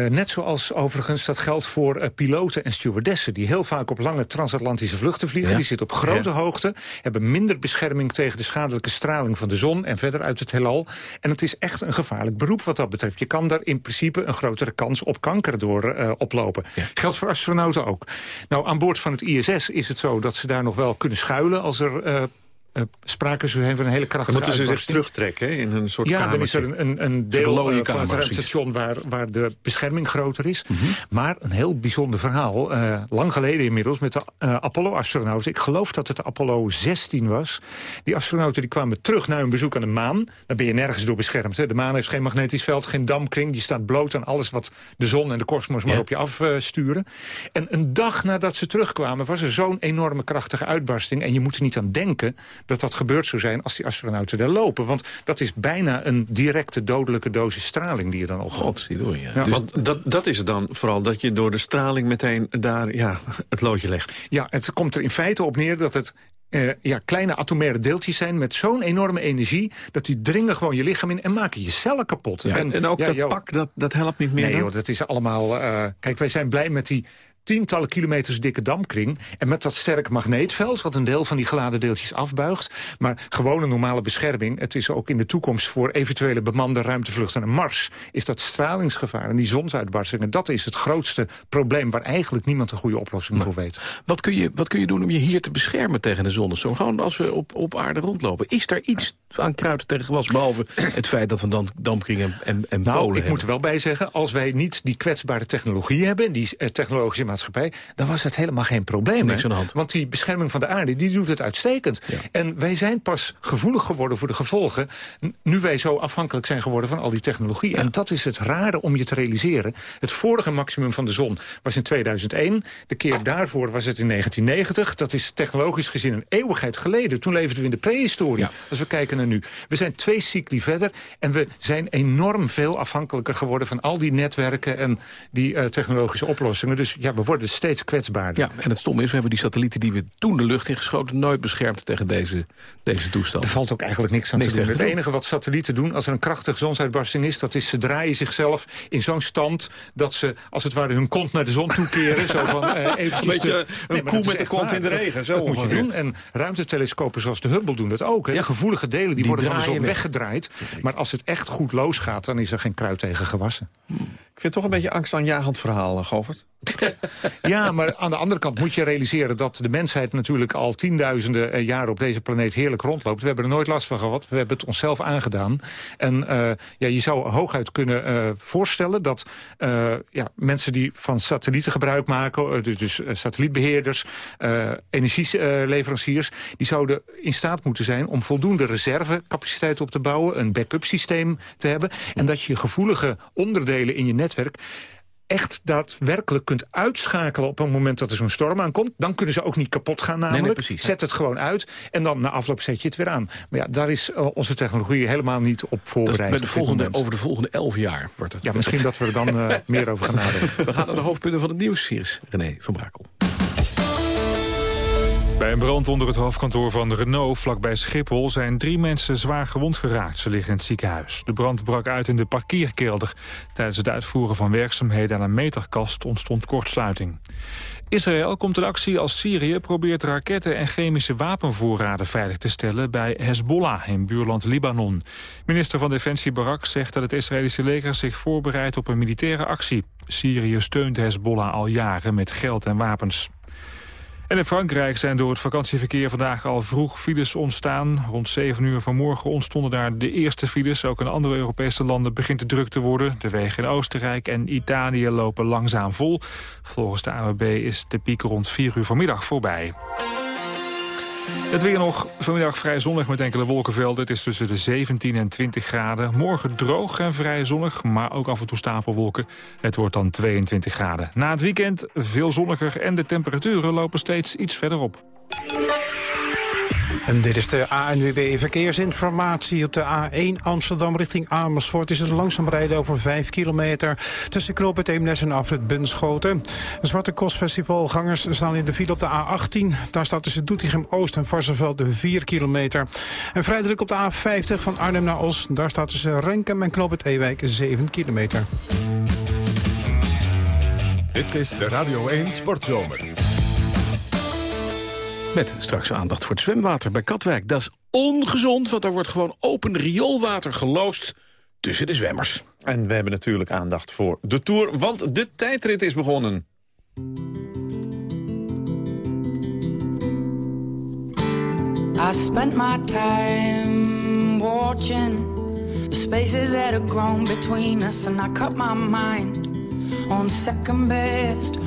Speaker 10: net zoals overigens dat geldt voor piloten en stewardessen... die heel vaak op lange transatlantische vluchten vliegen. Ja. Die zitten op grote ja. hoogte. Hebben minder bescherming tegen de schadelijke straling van de zon... en verder uit het heelal. En het is echt een gevaarlijk beroep wat dat betreft. Je kan daar in principe een grotere kans op kanker door uh, oplopen. Ja. Geldt voor astronauten ook. Nou, aan boord van het ISS is het zo dat ze daar nog wel kunnen schuilen... als er uh, uh, sprake zou zijn van een hele krachtige
Speaker 3: Moeten ze zich terugtrekken in een soort
Speaker 10: Ja, dan is er een, een, een deel uh, van het ruimtestation waar, waar de bescherming groter is. Mm -hmm. Maar een heel bijzonder verhaal. Uh, lang geleden inmiddels met de Apollo-astronauten. Ik geloof dat het Apollo 16 was. Die astronauten die kwamen terug naar hun bezoek aan de maan. Daar ben je nergens door beschermd. Hè. De maan heeft geen magnetisch veld, geen dampkring. Die staat bloot aan alles wat de zon en de kosmos ja. maar op je afsturen. en een dag nadat ze terugkwamen was er zo'n enorme krachtige uitbarsting. En je moet er niet aan denken dat dat gebeurd zou zijn als die astronauten daar lopen. Want dat is bijna een directe dodelijke dosis straling die je dan ophoudt.
Speaker 2: Ja.
Speaker 3: Ja, dus want dat, dat is het dan vooral, dat je door de straling meteen daar ja, het loodje legt.
Speaker 10: Ja, het komt er in feite op neer dat het uh, ja, kleine atomaire deeltjes zijn met zo'n enorme energie... dat die dringen gewoon je lichaam in en maken je cellen kapot.
Speaker 3: Ja, en, en, ook ja, dat pak, dat, dat helpt niet meer?
Speaker 10: Nee, joh, dat is allemaal... Uh, kijk, wij zijn blij met die tientallen kilometers dikke dampkring. En met dat sterk magneetveld, wat een deel van die geladen deeltjes afbuigt. Maar gewone normale bescherming, het is ook in de toekomst... voor eventuele bemande ruimtevluchten naar Mars... is dat stralingsgevaar en die zonsuitbarstingen... dat is het grootste probleem waar eigenlijk niemand een goede oplossing voor weet.
Speaker 2: Wat kun, je, wat kun je doen om je hier te beschermen tegen de zonnestorm? Gewoon als we op, op aarde rondlopen. Is daar iets aan kruid tegen gewas, behalve het feit dat we dan dampkringen en, en
Speaker 10: nou,
Speaker 2: polen
Speaker 10: ik
Speaker 2: hebben?
Speaker 10: moet er wel bij zeggen, als wij niet die kwetsbare technologie hebben... die uh, technologische maatschappij, dan was het helemaal geen probleem.
Speaker 2: Niks aan de hand.
Speaker 10: Want die bescherming van de aarde, die doet het uitstekend. Ja. En wij zijn pas gevoelig geworden voor de gevolgen... nu wij zo afhankelijk zijn geworden van al die technologie. Ja. En dat is het rare om je te realiseren. Het vorige maximum van de zon was in 2001. De keer daarvoor was het in 1990. Dat is technologisch gezien een eeuwigheid geleden. Toen leefden we in de prehistorie. Ja. Als we kijken nu. We zijn twee cycli verder en we zijn enorm veel afhankelijker geworden... van al die netwerken en die uh, technologische oplossingen. Dus ja, we worden steeds kwetsbaarder.
Speaker 2: Ja, en het stom is, we hebben die satellieten die we toen de lucht ingeschoten... nooit beschermd tegen deze, deze toestand.
Speaker 10: Er valt ook eigenlijk niks aan te doen. Het enige wat satellieten doen als er een krachtige zonsuitbarsting is... dat is ze draaien zichzelf in zo'n stand dat ze als het ware hun kont naar de zon toekeren. zo van, uh, eventjes
Speaker 3: een beetje een koe met de kont in de regen. Zo
Speaker 10: dat moet je doen. En ruimtetelescopen zoals de Hubble doen dat ook. Hè. De gevoelige delen die, worden de zon weggedraaid. Maar als het echt goed losgaat, dan is er geen kruid tegen gewassen.
Speaker 3: Ik vind toch een beetje angstaanjagend verhaal, eh, Govert.
Speaker 10: ja, maar aan de andere kant moet je realiseren... dat de mensheid natuurlijk al tienduizenden eh, jaren op deze planeet heerlijk rondloopt. We hebben er nooit last van gehad. We hebben het onszelf aangedaan. En uh, ja, je zou hooguit kunnen voorstellen dat ja, mensen die van satellieten gebruik maken... dus satellietbeheerders, energieleveranciers... die zouden in staat moeten zijn om voldoende reservecapaciteit op te bouwen... een backup systeem te hebben. En dat je gevoelige onderdelen in je netwerk echt daadwerkelijk kunt uitschakelen op een moment dat er zo'n storm aankomt. Dan kunnen ze ook niet kapot gaan namelijk. Zet het gewoon uit en dan na afloop zet je het weer aan. Maar ja, daar is uh, onze technologie helemaal niet op voorbereid.
Speaker 2: Bij de volgende, over de volgende elf jaar wordt het.
Speaker 10: Ja, misschien dat we er dan uh, meer over gaan nadenken.
Speaker 2: We gaan naar de hoofdpunten van het nieuws. Hier is René van Brakel.
Speaker 4: Bij een brand onder het hoofdkantoor van Renault vlakbij Schiphol... zijn drie mensen zwaar gewond geraakt. Ze liggen in het ziekenhuis. De brand brak uit in de parkeerkelder. Tijdens het uitvoeren van werkzaamheden aan een meterkast ontstond kortsluiting. Israël komt in actie als Syrië probeert raketten en chemische wapenvoorraden veilig te stellen bij Hezbollah in buurland Libanon. Minister van Defensie Barak zegt dat het Israëlische leger zich voorbereidt op een militaire actie. Syrië steunt Hezbollah al jaren met geld en wapens. En in Frankrijk zijn door het vakantieverkeer vandaag al vroeg files ontstaan. Rond 7 uur vanmorgen ontstonden daar de eerste files. Ook in andere Europese landen begint het druk te worden. De wegen in Oostenrijk en Italië lopen langzaam vol. Volgens de AWB is de piek rond 4 uur vanmiddag voorbij. Het weer nog vanmiddag vrij zonnig met enkele wolkenvelden. Het is tussen de 17 en 20 graden. Morgen droog en vrij zonnig, maar ook af en toe stapelwolken. Het wordt dan 22 graden. Na het weekend veel zonniger en de temperaturen lopen steeds iets verder op.
Speaker 8: En dit is de ANWB Verkeersinformatie. Op de A1 Amsterdam richting Amersfoort is het langzaam rijden over 5 kilometer... tussen Knoop het Eemnes en Afrit Bunschoten. De Zwarte Kostfestivalgangers staan in de file op de A18. Daar staat tussen Doetinchem Oost en Varsenveld de 4 kilometer. En vrij druk op de A50 van Arnhem naar Os. Daar staat tussen Renkem en Knoop het Ewijk 7 kilometer.
Speaker 1: Dit is de Radio 1 Sportzomer.
Speaker 2: Met straks aandacht voor het zwemwater bij Katwijk. Dat is ongezond, want er wordt gewoon open rioolwater geloosd tussen de zwemmers.
Speaker 3: En we hebben natuurlijk aandacht voor de Tour, want de tijdrit is begonnen.
Speaker 16: I spent my time watching the spaces that have grown between us and I cut my mind on second best.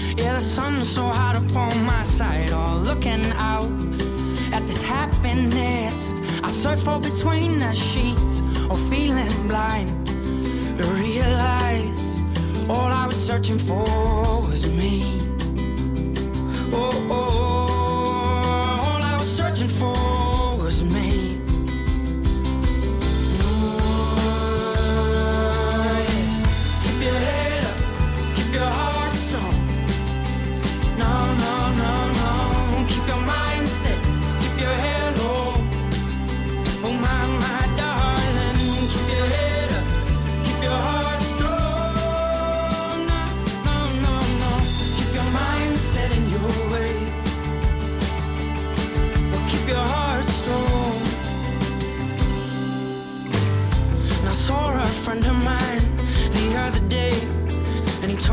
Speaker 16: Yeah, the sun's so hot upon my side, all looking out at this happiness. I search for between the sheets, or feeling blind to realize all I was searching for was me.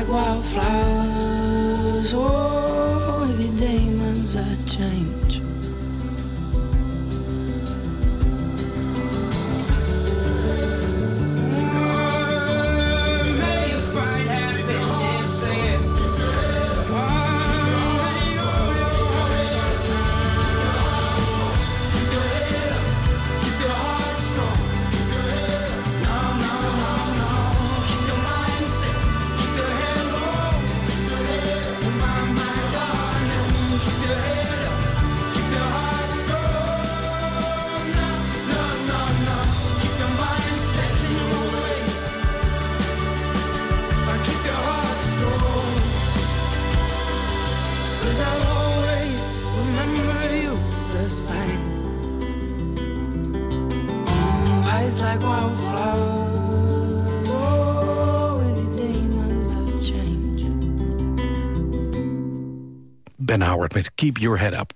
Speaker 16: like wildflowers.
Speaker 2: Ben Howard met Keep Your Head Up.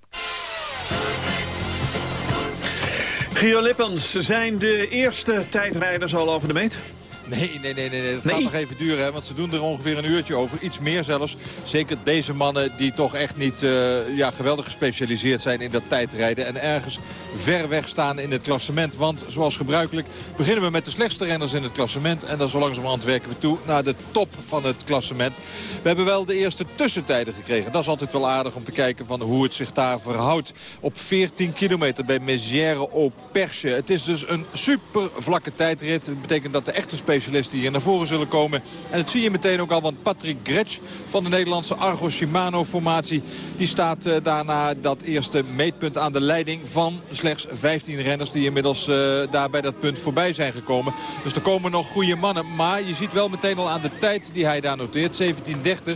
Speaker 3: Gio Lippens, zijn de eerste tijdrijders al over de meet?
Speaker 11: Nee, nee, nee, nee. nee. Het
Speaker 3: Nee.
Speaker 11: gaat nog even duren, hè, want ze doen er ongeveer een uurtje over. Iets meer zelfs. Zeker deze mannen die toch echt niet eh, ja, geweldig gespecialiseerd zijn in dat tijdrijden. En ergens ver weg staan in het klassement. Want zoals gebruikelijk beginnen we met de slechtste renners in het klassement. En dan zo langzamerhand werken we toe naar de top van het klassement. We hebben wel de eerste tussentijden gekregen. Dat is altijd wel aardig om te kijken van hoe het zich daar verhoudt. Op 14 kilometer bij Megère au Perche. Het is dus een super vlakke tijdrit. Dat betekent dat de echte specialisten hier naar voren zullen komen. En dat zie je meteen ook al, want Patrick Gretsch van de Nederlandse Argo Shimano formatie... die staat eh, daarna dat eerste meetpunt aan de leiding van slechts 15 renners... die inmiddels eh, daar bij dat punt voorbij zijn gekomen. Dus er komen nog goede mannen. Maar je ziet wel meteen al aan de tijd die hij daar noteert, 17.30...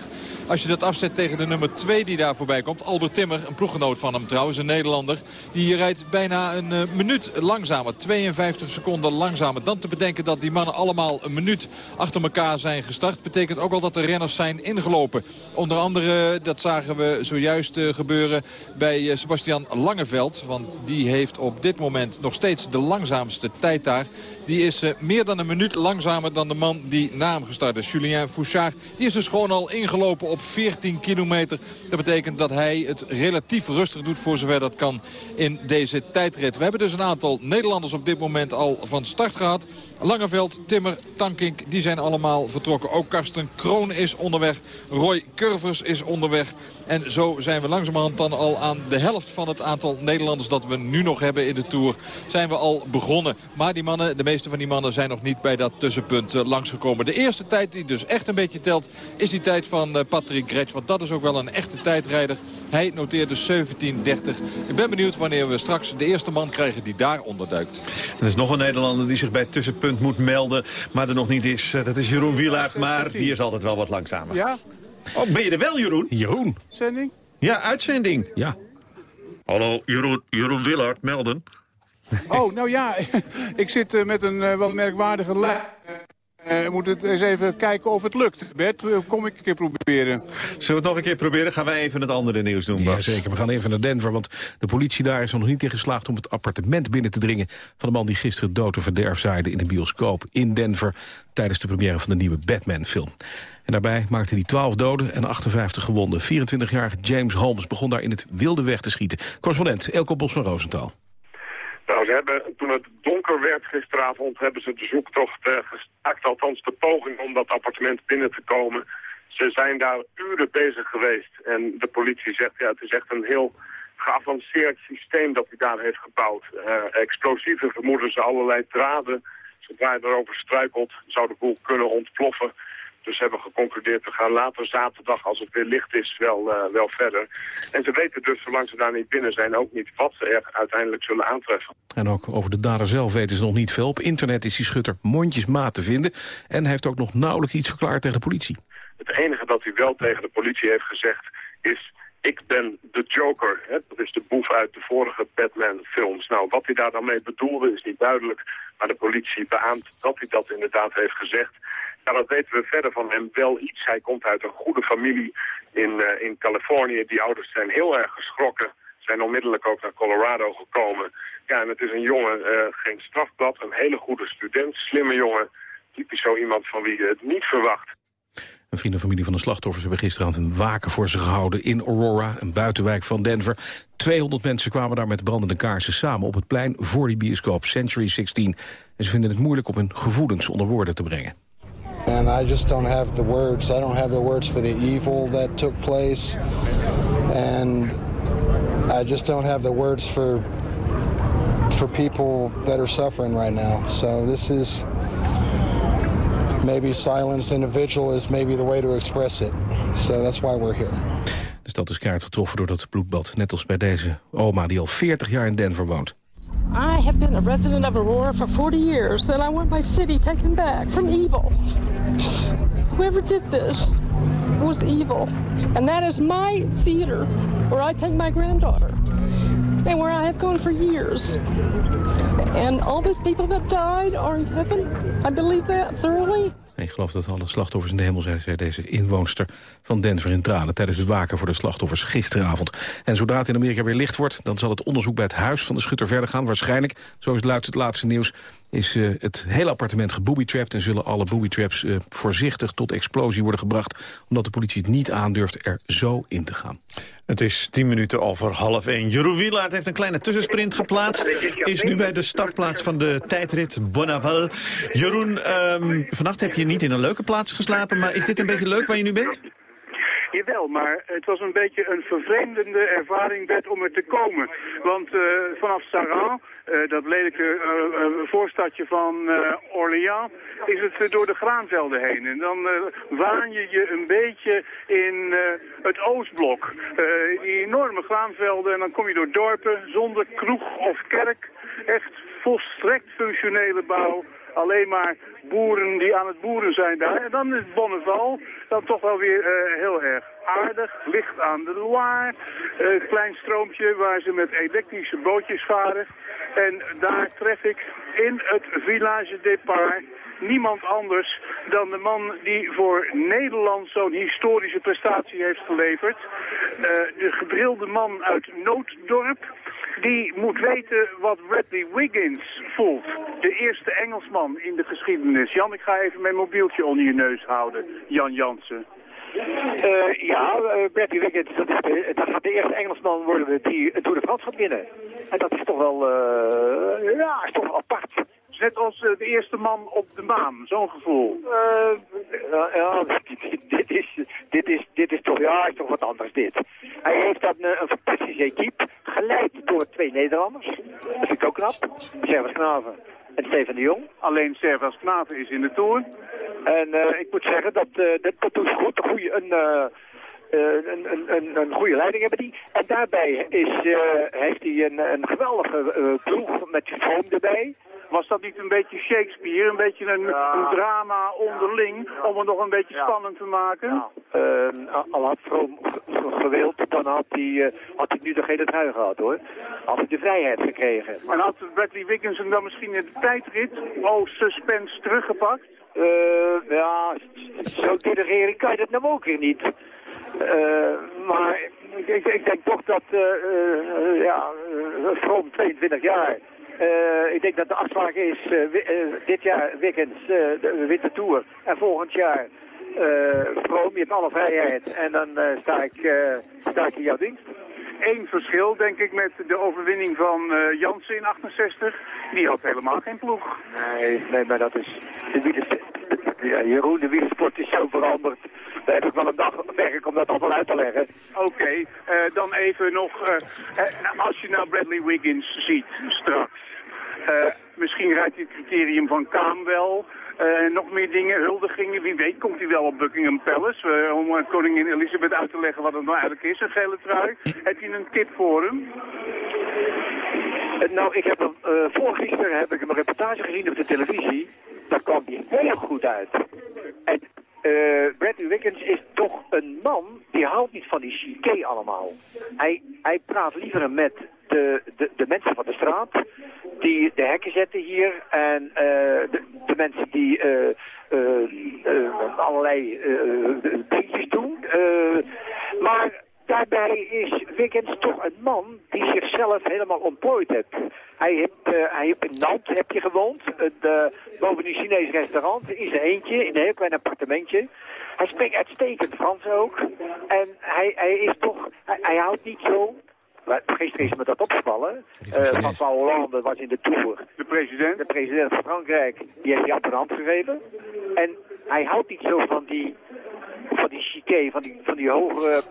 Speaker 11: Als je dat afzet tegen de nummer 2 die daar voorbij komt. Albert Timmer, een ploeggenoot van hem trouwens, een Nederlander. Die rijdt bijna een eh, minuut langzamer. 52 seconden langzamer. Dan te bedenken dat die mannen allemaal een minuut achter elkaar zijn gestart. Betekent ook al dat de renners zijn ingelopen. Onder andere, dat zagen we zojuist eh, gebeuren bij eh, Sebastian Langeveld. Want die heeft op dit moment nog steeds de langzaamste tijd daar. Die is eh, meer dan een minuut langzamer dan de man die na hem gestart is. Julien Fouchard. Die is dus gewoon al ingelopen op 14 kilometer. Dat betekent dat hij het relatief rustig doet voor zover dat kan in deze tijdrit. We hebben dus een aantal Nederlanders op dit moment al van start gehad. Langeveld, Timmer, Tankink, die zijn allemaal vertrokken. Ook Karsten Kroon is onderweg. Roy Curvers is onderweg. En zo zijn we langzamerhand dan al aan de helft van het aantal Nederlanders dat we nu nog hebben in de Tour. Zijn we al begonnen. Maar die mannen, de meeste van die mannen zijn nog niet bij dat tussenpunt eh, langsgekomen. De eerste tijd die dus echt een beetje telt is die tijd van eh, Patrick Gretsch. Want dat is ook wel een echte tijdrijder. Hij noteert dus 17.30. Ik ben benieuwd wanneer we straks de eerste man krijgen die daar onderduikt.
Speaker 3: Er is nog een Nederlander die zich bij het tussenpunt moet melden, maar er nog niet is. Eh, Dat is Jeroen Wielaert, maar die is altijd wel wat langzamer.
Speaker 17: Ja?
Speaker 3: Oh, ben je er wel, Jeroen?
Speaker 2: Jeroen.
Speaker 17: Zending?
Speaker 3: Ja, uitzending.
Speaker 2: Ja.
Speaker 3: Hallo, Jeroen, Jeroen Willaert, melden.
Speaker 17: Oh, nou ja, ik zit eh, met een eh, wat merkwaardige lijn. Eh, we moeten het eens even kijken of het lukt. Bert, eh, kom ik een keer proberen.
Speaker 3: Zullen we het nog een keer proberen? Gaan wij even het andere nieuws doen, Bas?
Speaker 2: Jazeker, we gaan even naar Denver, want de politie daar is er nog niet in geslaagd... om het appartement binnen te dringen van de man die gisteren dood en verderf zaaide... in een bioscoop in Denver tijdens de première van de nieuwe Batman-film. En daarbij maakte hij 12 doden en 58 gewonden. 24-jarige James Holmes begon daar in het wilde weg te schieten. Correspondent Elko Bos van Roosentaal.
Speaker 18: Nou, ze hebben, toen het donker werd gisteravond, hebben ze de zoektocht eh, gestaakt. Althans de poging om dat appartement binnen te komen. Ze zijn daar uren bezig geweest. En de politie zegt, ja, het is echt een heel geavanceerd systeem dat hij daar heeft gebouwd. Eh, explosieven vermoeden ze allerlei draden. Zodra je erover struikelt, zou de boel kunnen ontploffen. Dus hebben geconcludeerd, we gaan later zaterdag, als het weer licht is, wel, eh, wel verder. En ze weten dus, zolang ze daar niet binnen zijn, ook niet wat ze er uiteindelijk zullen aantreffen.
Speaker 2: En ook over de dader zelf weten ze nog niet veel. Op internet is die schutter mondjesmaat te vinden... en hij heeft ook nog nauwelijks iets verklaard tegen de politie.
Speaker 18: Het enige dat hij wel tegen de politie heeft gezegd is... ik ben de Joker. Hè? Dat is de boef uit de vorige Batman-films. Nou, wat hij daar dan mee bedoelde is niet duidelijk. Maar de politie beaamt dat hij dat inderdaad heeft gezegd. Ja, dat weten we verder van hem wel iets. Hij komt uit een goede familie in, eh, in Californië. Die ouders zijn heel erg geschrokken. zijn onmiddellijk ook naar Colorado gekomen. Ja, en het is een jongen, uh, geen strafblad, een hele goede student, slimme jongen. Typisch zo iemand van wie je het niet verwacht.
Speaker 2: Een vriend en familie van de slachtoffers hebben gisteravond een waken voor ze gehouden in Aurora, een buitenwijk van Denver. 200 mensen kwamen daar met brandende kaarsen samen op het plein voor die bioscoop Century 16. En ze vinden het moeilijk om hun gevoelens onder woorden te brengen.
Speaker 19: And I just don't have the words. I don't have the words for the evil that took place. And I just don't have the words for for people that are suffering right now. So this is maybe silence in a vigil is maybe the way to express it. So that's why we're here.
Speaker 2: De stad is kaart getroffen door dat bloedbad, net als bij deze oma die al 40 jaar in Denver woont.
Speaker 20: I have been a resident of Aurora for 40 years and I want my city taken back from evil. Whoever did this was evil. And that is my theater where I take my granddaughter and where I have gone for years. And all these people that died are in heaven. I believe that thoroughly.
Speaker 2: Ik geloof dat alle slachtoffers in de hemel zijn, zei deze inwoonster van Denver in tranen tijdens het waken voor de slachtoffers gisteravond. En zodra het in Amerika weer licht wordt, dan zal het onderzoek bij het huis van de schutter verder gaan. Waarschijnlijk, zo is het het laatste nieuws, is uh, het hele appartement gebooby-trapped... en zullen alle booby-traps uh, voorzichtig tot explosie worden gebracht... omdat de politie het niet aandurft er zo in te gaan.
Speaker 3: Het is tien minuten over half één. Jeroen Wielaert heeft een kleine tussensprint geplaatst. Is nu bij de startplaats van de tijdrit Bonnaval. Jeroen, um, vannacht heb je niet in een leuke plaats geslapen... maar is dit een beetje leuk waar je nu bent?
Speaker 21: Jawel, maar het was een beetje een vervreemdende ervaring Bert, om er te komen. Want uh, vanaf Saran, uh, dat lelijke uh, voorstadje van Orléans, is het door de graanvelden heen. En dan waan je je een beetje in het Oostblok. die enorme graanvelden en dan kom je door dorpen zonder kroeg of kerk. Echt volstrekt functionele bouw alleen maar boeren die aan het boeren zijn daar. En dan is Bonneval dan toch wel weer uh, heel erg aardig. Ligt aan de Loire. Een uh, klein stroompje waar ze met elektrische bootjes varen. En daar tref ik in het Village Depart niemand anders dan de man die voor Nederland zo'n historische prestatie heeft geleverd. Uh, de gedrilde man uit Nooddorp die moet weten wat Bradley Wiggins voelt. De eerste Engelsman in de geschiedenis. Jan, ik ga even mijn mobieltje onder je neus houden. Jan Jansen.
Speaker 22: Uh, ja, uh, Bradley Wiggins, dat, de, gaat de eerste Engelsman worden die het Tour de France gaat winnen. En dat is toch wel, uh, ja, is toch wel apart.
Speaker 21: Net als de eerste man op de maan, zo'n gevoel.
Speaker 22: ja, dit, is, dit, is, dit is toch, ja, is toch wat anders dit. Hij heeft dan een fantastische equipe, geleid door twee Nederlanders. Dat vind ik ook knap. Servus Knaven en Steven de Jong.
Speaker 21: Alleen Servus Knaven is in de Tour.
Speaker 22: En uh, ik moet zeggen, dat, uh, dat, dat doet goed. Een goede, een, uh, een, een, een, een, goede leiding hebben die. En daarbij is, heeft hij een, een geweldige ploeg met Vroom erbij.
Speaker 21: Was dat niet een beetje Shakespeare, een beetje een, ja. een drama onderling, ja. om het nog een beetje ja. spannend te maken?
Speaker 22: Uh, al had Vroom gewild, dan had hij, uh, had hij nu de gele trui gehad hoor. Had hij de vrijheid gekregen.
Speaker 21: En had Bradley Wiggins hem dan misschien in de tijdrit, oh suspense, teruggepakt?
Speaker 22: Uh, ja, zo dirigeren kan je dat nou ook weer niet. Maar ik, ik, ik, denk toch dat, ja, Vroom 22 jaar... Uh, ik denk dat de afspraak is uh, uh, dit jaar Wiggins de Witte Tour en volgend jaar Vroom, je hebt alle vrijheid en dan sta, ik, sta ik in jouw dienst.
Speaker 21: Eén verschil, denk ik, met de overwinning van Jansen in 68. Die had helemaal geen ploeg.
Speaker 22: Nee, nee maar dat is... De wielers, ja, Jeroen, de wielersport is zo veranderd. Daar heb ik wel een dag werk om dat allemaal uit te leggen.
Speaker 21: Oké, okay, dan even nog... als je nou Bradley Wiggins ziet straks... Uh, misschien rijdt hij het criterium van Kaam wel. Uh, nog meer dingen, huldigingen. Wie weet komt hij wel op Buckingham Palace. Uh, om koningin Elizabeth uit te leggen wat het nou eigenlijk is, een gele trui. heb je een tip voor hem?
Speaker 22: nou, ik heb hem, voorgisteren heb ik een reportage gezien op de televisie. Daar kwam hij heel goed uit. En Bradley Wiggins is toch een man die houdt niet van die chiquet allemaal. Hij, hij praat liever met de, de, de mensen van de straat die de hekken zetten hier en uh, de, de, mensen die uh, uh, allerlei dingetjes doen. maar daarbij is Wiggins toch een man die zichzelf helemaal ontplooid heeft. Hij heeft, uh, hij heeft in Nantes heb je gewoond, uh, boven een Chinees restaurant, in zijn eentje, in een heel klein appartementje. Hij spreekt uitstekend Frans ook. En hij, hij is toch, hij, hij houdt niet zo Gisteren is me dat opgevallen. Uh, François Hollande was in de Tour.
Speaker 21: De president?
Speaker 22: De president van Frankrijk. Die heeft hij hand hand gegeven. En hij houdt niet zo van die, van die chiquet, van die, van die hogere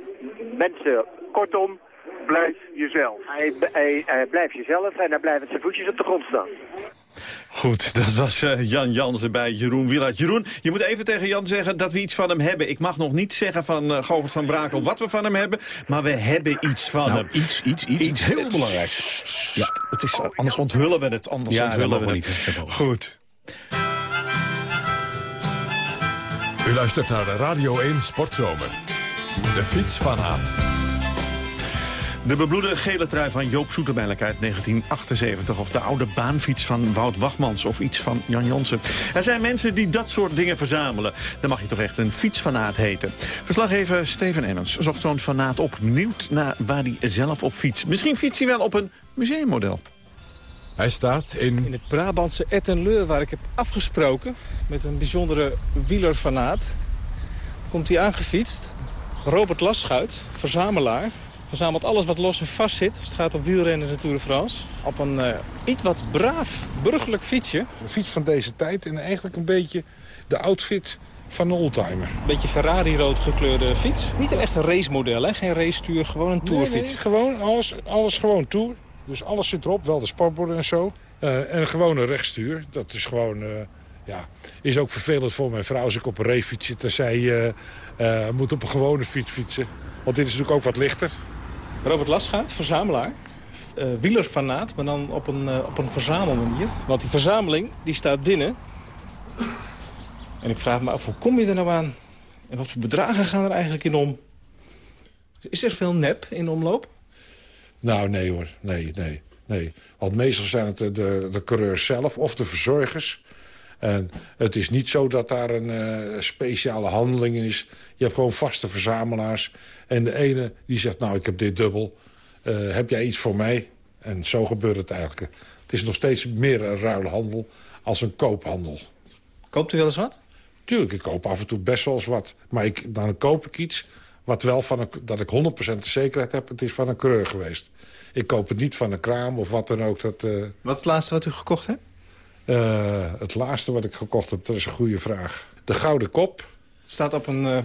Speaker 22: mensen.
Speaker 21: Kortom, blijf jezelf.
Speaker 22: Hij, hij, hij blijft jezelf en hij blijft zijn voetjes op de grond staan.
Speaker 3: Goed, dat was uh, Jan Jansen bij Jeroen Wielaert. Jeroen, je moet even tegen Jan zeggen dat we iets van hem hebben. Ik mag nog niet zeggen van uh, Govert van Brakel wat we van hem hebben, maar we hebben iets van
Speaker 2: nou,
Speaker 3: hem.
Speaker 2: Iets, iets, iets, iets heel belangrijks.
Speaker 3: Ja, het is, anders onthullen we het. Anders
Speaker 2: ja,
Speaker 3: onthullen
Speaker 2: we
Speaker 3: we
Speaker 2: niet.
Speaker 3: het. Goed.
Speaker 1: U luistert naar de Radio 1 Sportzomer. De fiets van.
Speaker 3: De bebloede gele trui van Joop Zoetemelk uit 1978... of de oude baanfiets van Wout Wachmans of iets van Jan Jansen. Er zijn mensen die dat soort dingen verzamelen. Dan mag je toch echt een fietsfanaat heten. Verslaggever Steven Emmons zocht zo'n fanaat op... benieuwd naar waar hij zelf op fietst. Misschien fietst hij wel op een museummodel.
Speaker 1: Hij staat in...
Speaker 23: In het Brabantse Ettenleur, waar ik heb afgesproken... met een bijzondere wielerfanaat. Komt hij aangefietst. Robert Laschuit, verzamelaar verzamelt alles wat los en vast zit. Het gaat om wielrennen de Tour de France. Op een uh, iets wat braaf, burgerlijk fietsje.
Speaker 24: Een fiets van deze tijd en eigenlijk een beetje de outfit van een oldtimer.
Speaker 23: Een beetje Ferrari-rood gekleurde fiets. Niet een echt een racemodel, hè? geen racestuur, gewoon een tourfiets.
Speaker 24: Nee, nee, gewoon alles, alles gewoon tour. Dus alles zit erop, wel de sportborden en zo. Uh, en een rechtstuur. Dat is gewoon... Uh, ja, is ook vervelend voor mijn vrouw als ik op een racefiets zit. En zij moet op een gewone fiets fietsen. Want dit is natuurlijk ook wat lichter.
Speaker 23: Robert Lasgaard, verzamelaar. Wielerfanaat, maar dan op een, op een verzamelmanier. Want die verzameling die staat binnen. En ik vraag me af, hoe kom je er nou aan? En wat voor bedragen gaan er eigenlijk in om? Is er veel nep in omloop?
Speaker 24: Nou, nee hoor. Nee, nee, nee. Want meestal zijn het de, de, de coureurs zelf of de verzorgers. En het is niet zo dat daar een uh, speciale handeling is. Je hebt gewoon vaste verzamelaars. En de ene die zegt, nou, ik heb dit dubbel. Uh, heb jij iets voor mij? En zo gebeurt het eigenlijk. Het is nog steeds meer een ruilhandel als een koophandel.
Speaker 23: Koopt u wel eens wat?
Speaker 24: Tuurlijk, ik koop af en toe best wel eens wat. Maar ik, dan koop ik iets wat wel van een, dat ik 100% zekerheid heb. Het is van een coureur geweest. Ik koop het niet van een kraam of wat dan ook. Dat, uh...
Speaker 23: Wat is het laatste wat u gekocht hebt?
Speaker 24: Uh, het laatste wat ik gekocht heb, dat is een goede vraag. De Gouden Kop.
Speaker 23: Staat op een uh,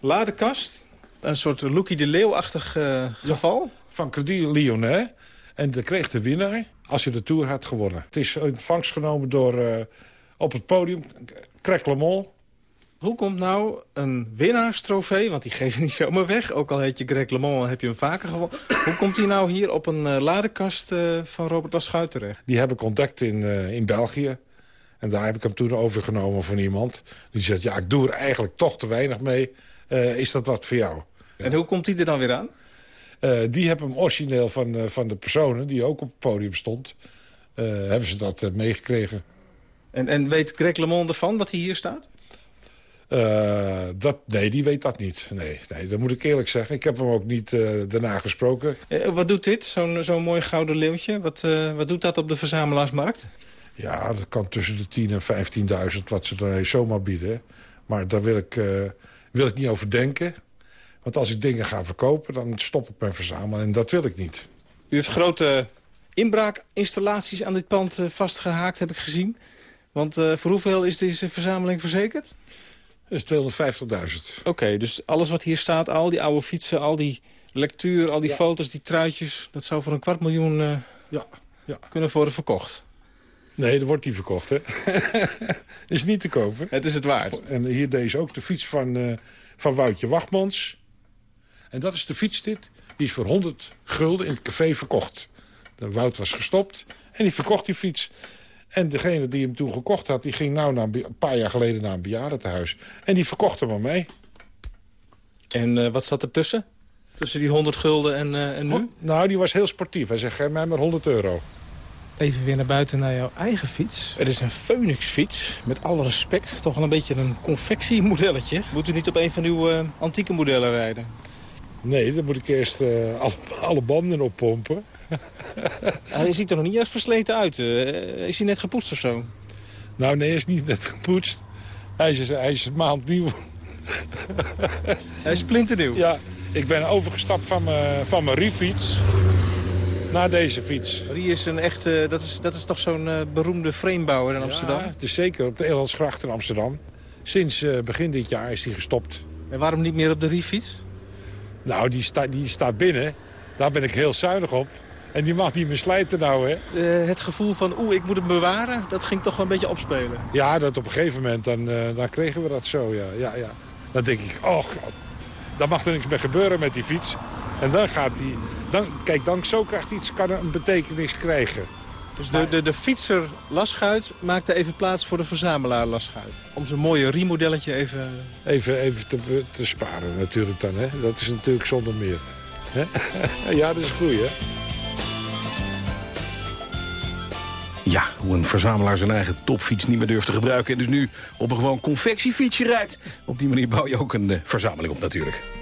Speaker 23: ladekast. Een soort Loekie de Leeuw-achtig geval.
Speaker 24: Ja, van Credit Lyonnais. En dat kreeg de winnaar als je de Tour had gewonnen. Het is in vangst genomen door op het podium Craig LeMond.
Speaker 23: Hoe komt nou een winnaarstrofee, want die geef je niet zomaar weg... ook al heet je Greg LeMond heb je hem vaker gewonnen... hoe komt hij nou hier op een uh, ladekast uh, van Robert Laschuit terecht?
Speaker 24: Die heb ik ontdekt in, uh, in België. En daar heb ik hem toen overgenomen van iemand. Die zegt, ja, ik doe er eigenlijk toch te weinig mee. is dat wat voor jou?
Speaker 23: En hoe komt hij er dan weer aan?
Speaker 24: die hebben hem origineel van, van de personen die ook op het podium stond... hebben ze dat meegekregen.
Speaker 23: En, en weet Greg LeMond ervan dat hij hier staat?
Speaker 24: Uh, dat, nee, die weet dat niet. Nee, nee, dat moet ik eerlijk zeggen. Ik heb hem ook niet uh, daarna gesproken.
Speaker 23: Uh, wat doet dit, zo'n zo'n mooi gouden leeuwtje? Wat, wat doet dat op de verzamelaarsmarkt?
Speaker 24: Ja, dat kan tussen de 10.000 en 15.000 wat ze dan zomaar bieden. Maar daar wil ik, wil ik niet over denken. Want als ik dingen ga verkopen, dan stop ik mijn verzamelen. En dat wil ik niet.
Speaker 23: U heeft grote inbraakinstallaties aan dit pand vastgehaakt, heb ik gezien. Want voor hoeveel is deze verzameling verzekerd?
Speaker 24: Is 250.000.
Speaker 23: Oké, okay, dus alles wat hier staat, al die oude fietsen, al die lectuur, al die ja. foto's, die truitjes... dat zou voor een kwart miljoen uh,
Speaker 24: ja, ja.
Speaker 23: kunnen worden verkocht.
Speaker 24: Nee, dat wordt niet verkocht, hè. is niet te kopen.
Speaker 23: Het is het waard.
Speaker 24: En hier deze ook de fiets van, uh, van Woutje Wachtmans. En dat is de fiets dit. Die is voor 100 gulden in het café verkocht. De Wout was gestopt en die verkocht die fiets. En degene die hem toen gekocht had, die ging nou een paar jaar geleden naar een bejaardentehuis. En die verkocht hem aan mij.
Speaker 23: En uh, wat zat er tussen? Tussen die 100 gulden en, uh, en nu?
Speaker 24: Oh, nou, die was heel sportief. Hij zegt, geef mij maar 100 euro.
Speaker 23: Even weer naar buiten naar jouw eigen fiets. Het is een Phoenix fiets. Met alle respect. Toch wel een beetje een confectiemodelletje. Moet u niet op een van uw uh, antieke modellen rijden?
Speaker 24: Nee, dan moet ik eerst eh, alle, alle banden oppompen.
Speaker 23: Hij ziet er nog niet erg versleten uit. Eh, is hij net gepoetst of zo?
Speaker 24: Nou, nee, hij is niet net gepoetst. Hij is, hij is maand nieuw.
Speaker 23: hij is splinternieuw?
Speaker 24: Ja, ik ben overgestapt van mijn, van mijn Rie-fiets naar deze fiets.
Speaker 23: Rie is een echt, uh, dat, is, dat is toch zo'n uh, beroemde framebouwer in Amsterdam?
Speaker 24: Ja, het is zeker op de Elandsgracht in Amsterdam. Sinds uh, begin dit jaar is hij gestopt.
Speaker 23: En waarom niet meer op de Rie-fiets?
Speaker 24: Nou, die, sta, die staat binnen. Daar ben ik heel zuinig op. En die mag niet meer slijten nou, hè.
Speaker 23: het gevoel van, oeh, ik moet hem bewaren, dat ging toch wel een beetje opspelen.
Speaker 24: Ja, dat op een gegeven moment, dan, dan kregen we dat zo, ja. ja, ja. Dan denk ik, oh god, dan mag er niks meer gebeuren met die fiets. En dan gaat hij... Dan, kijk, dan zo krijgt iets, kan een betekenis krijgen.
Speaker 23: Dus de, de, de fietser Laschuit maakte even plaats voor de verzamelaar Laschuit. Om zijn mooie riemodelletje even...
Speaker 24: Even, even te, te sparen natuurlijk dan, hè. Dat is natuurlijk zonder meer. ja, dat is goed, hè.
Speaker 25: Ja, hoe een verzamelaar zijn eigen topfiets niet meer durft te gebruiken... en dus nu op een gewoon confectiefietsje rijdt. Op die manier bouw je ook een uh, verzameling op natuurlijk.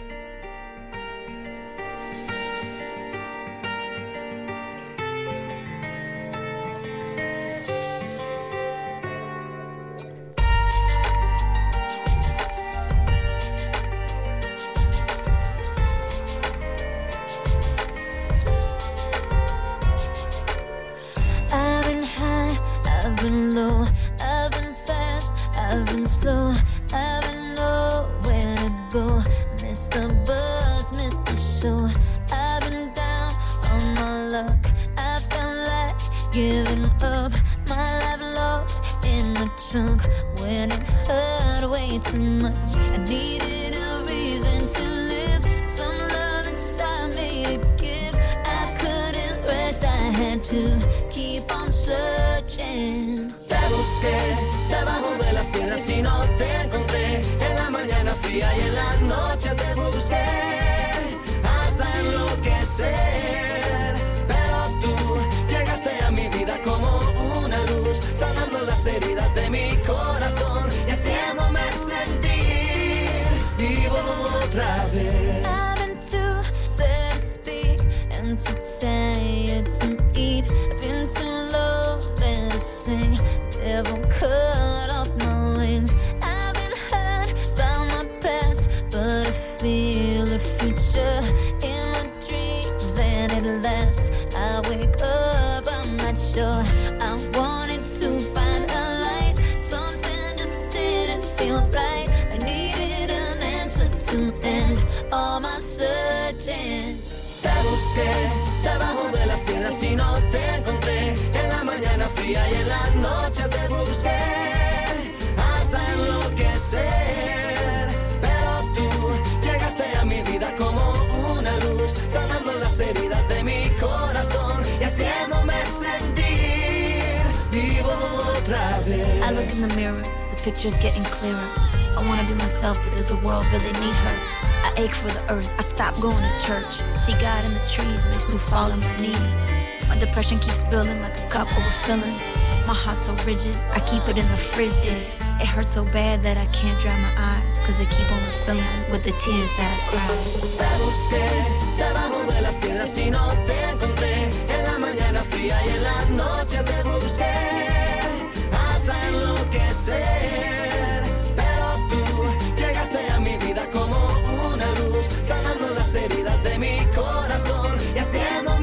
Speaker 26: I look in the mirror, the picture's getting clearer. I wanna be myself, but does the world really need her? I ache for the earth, I stop going to church. See God in the trees makes me fall on my knees. My depression keeps building like a cup overfilling. My heart's so rigid, I keep it in the fridge. It hurts so bad that I can't dry my eyes, cause they keep on refilling with the tears that I cry.
Speaker 27: Te busqué debajo de las piedras y no te encontré. En la mañana fría y en la noche te busqué. enloquecer. Pero tú llegaste a mi vida como una luz, sanando las heridas de mi corazón y haciéndome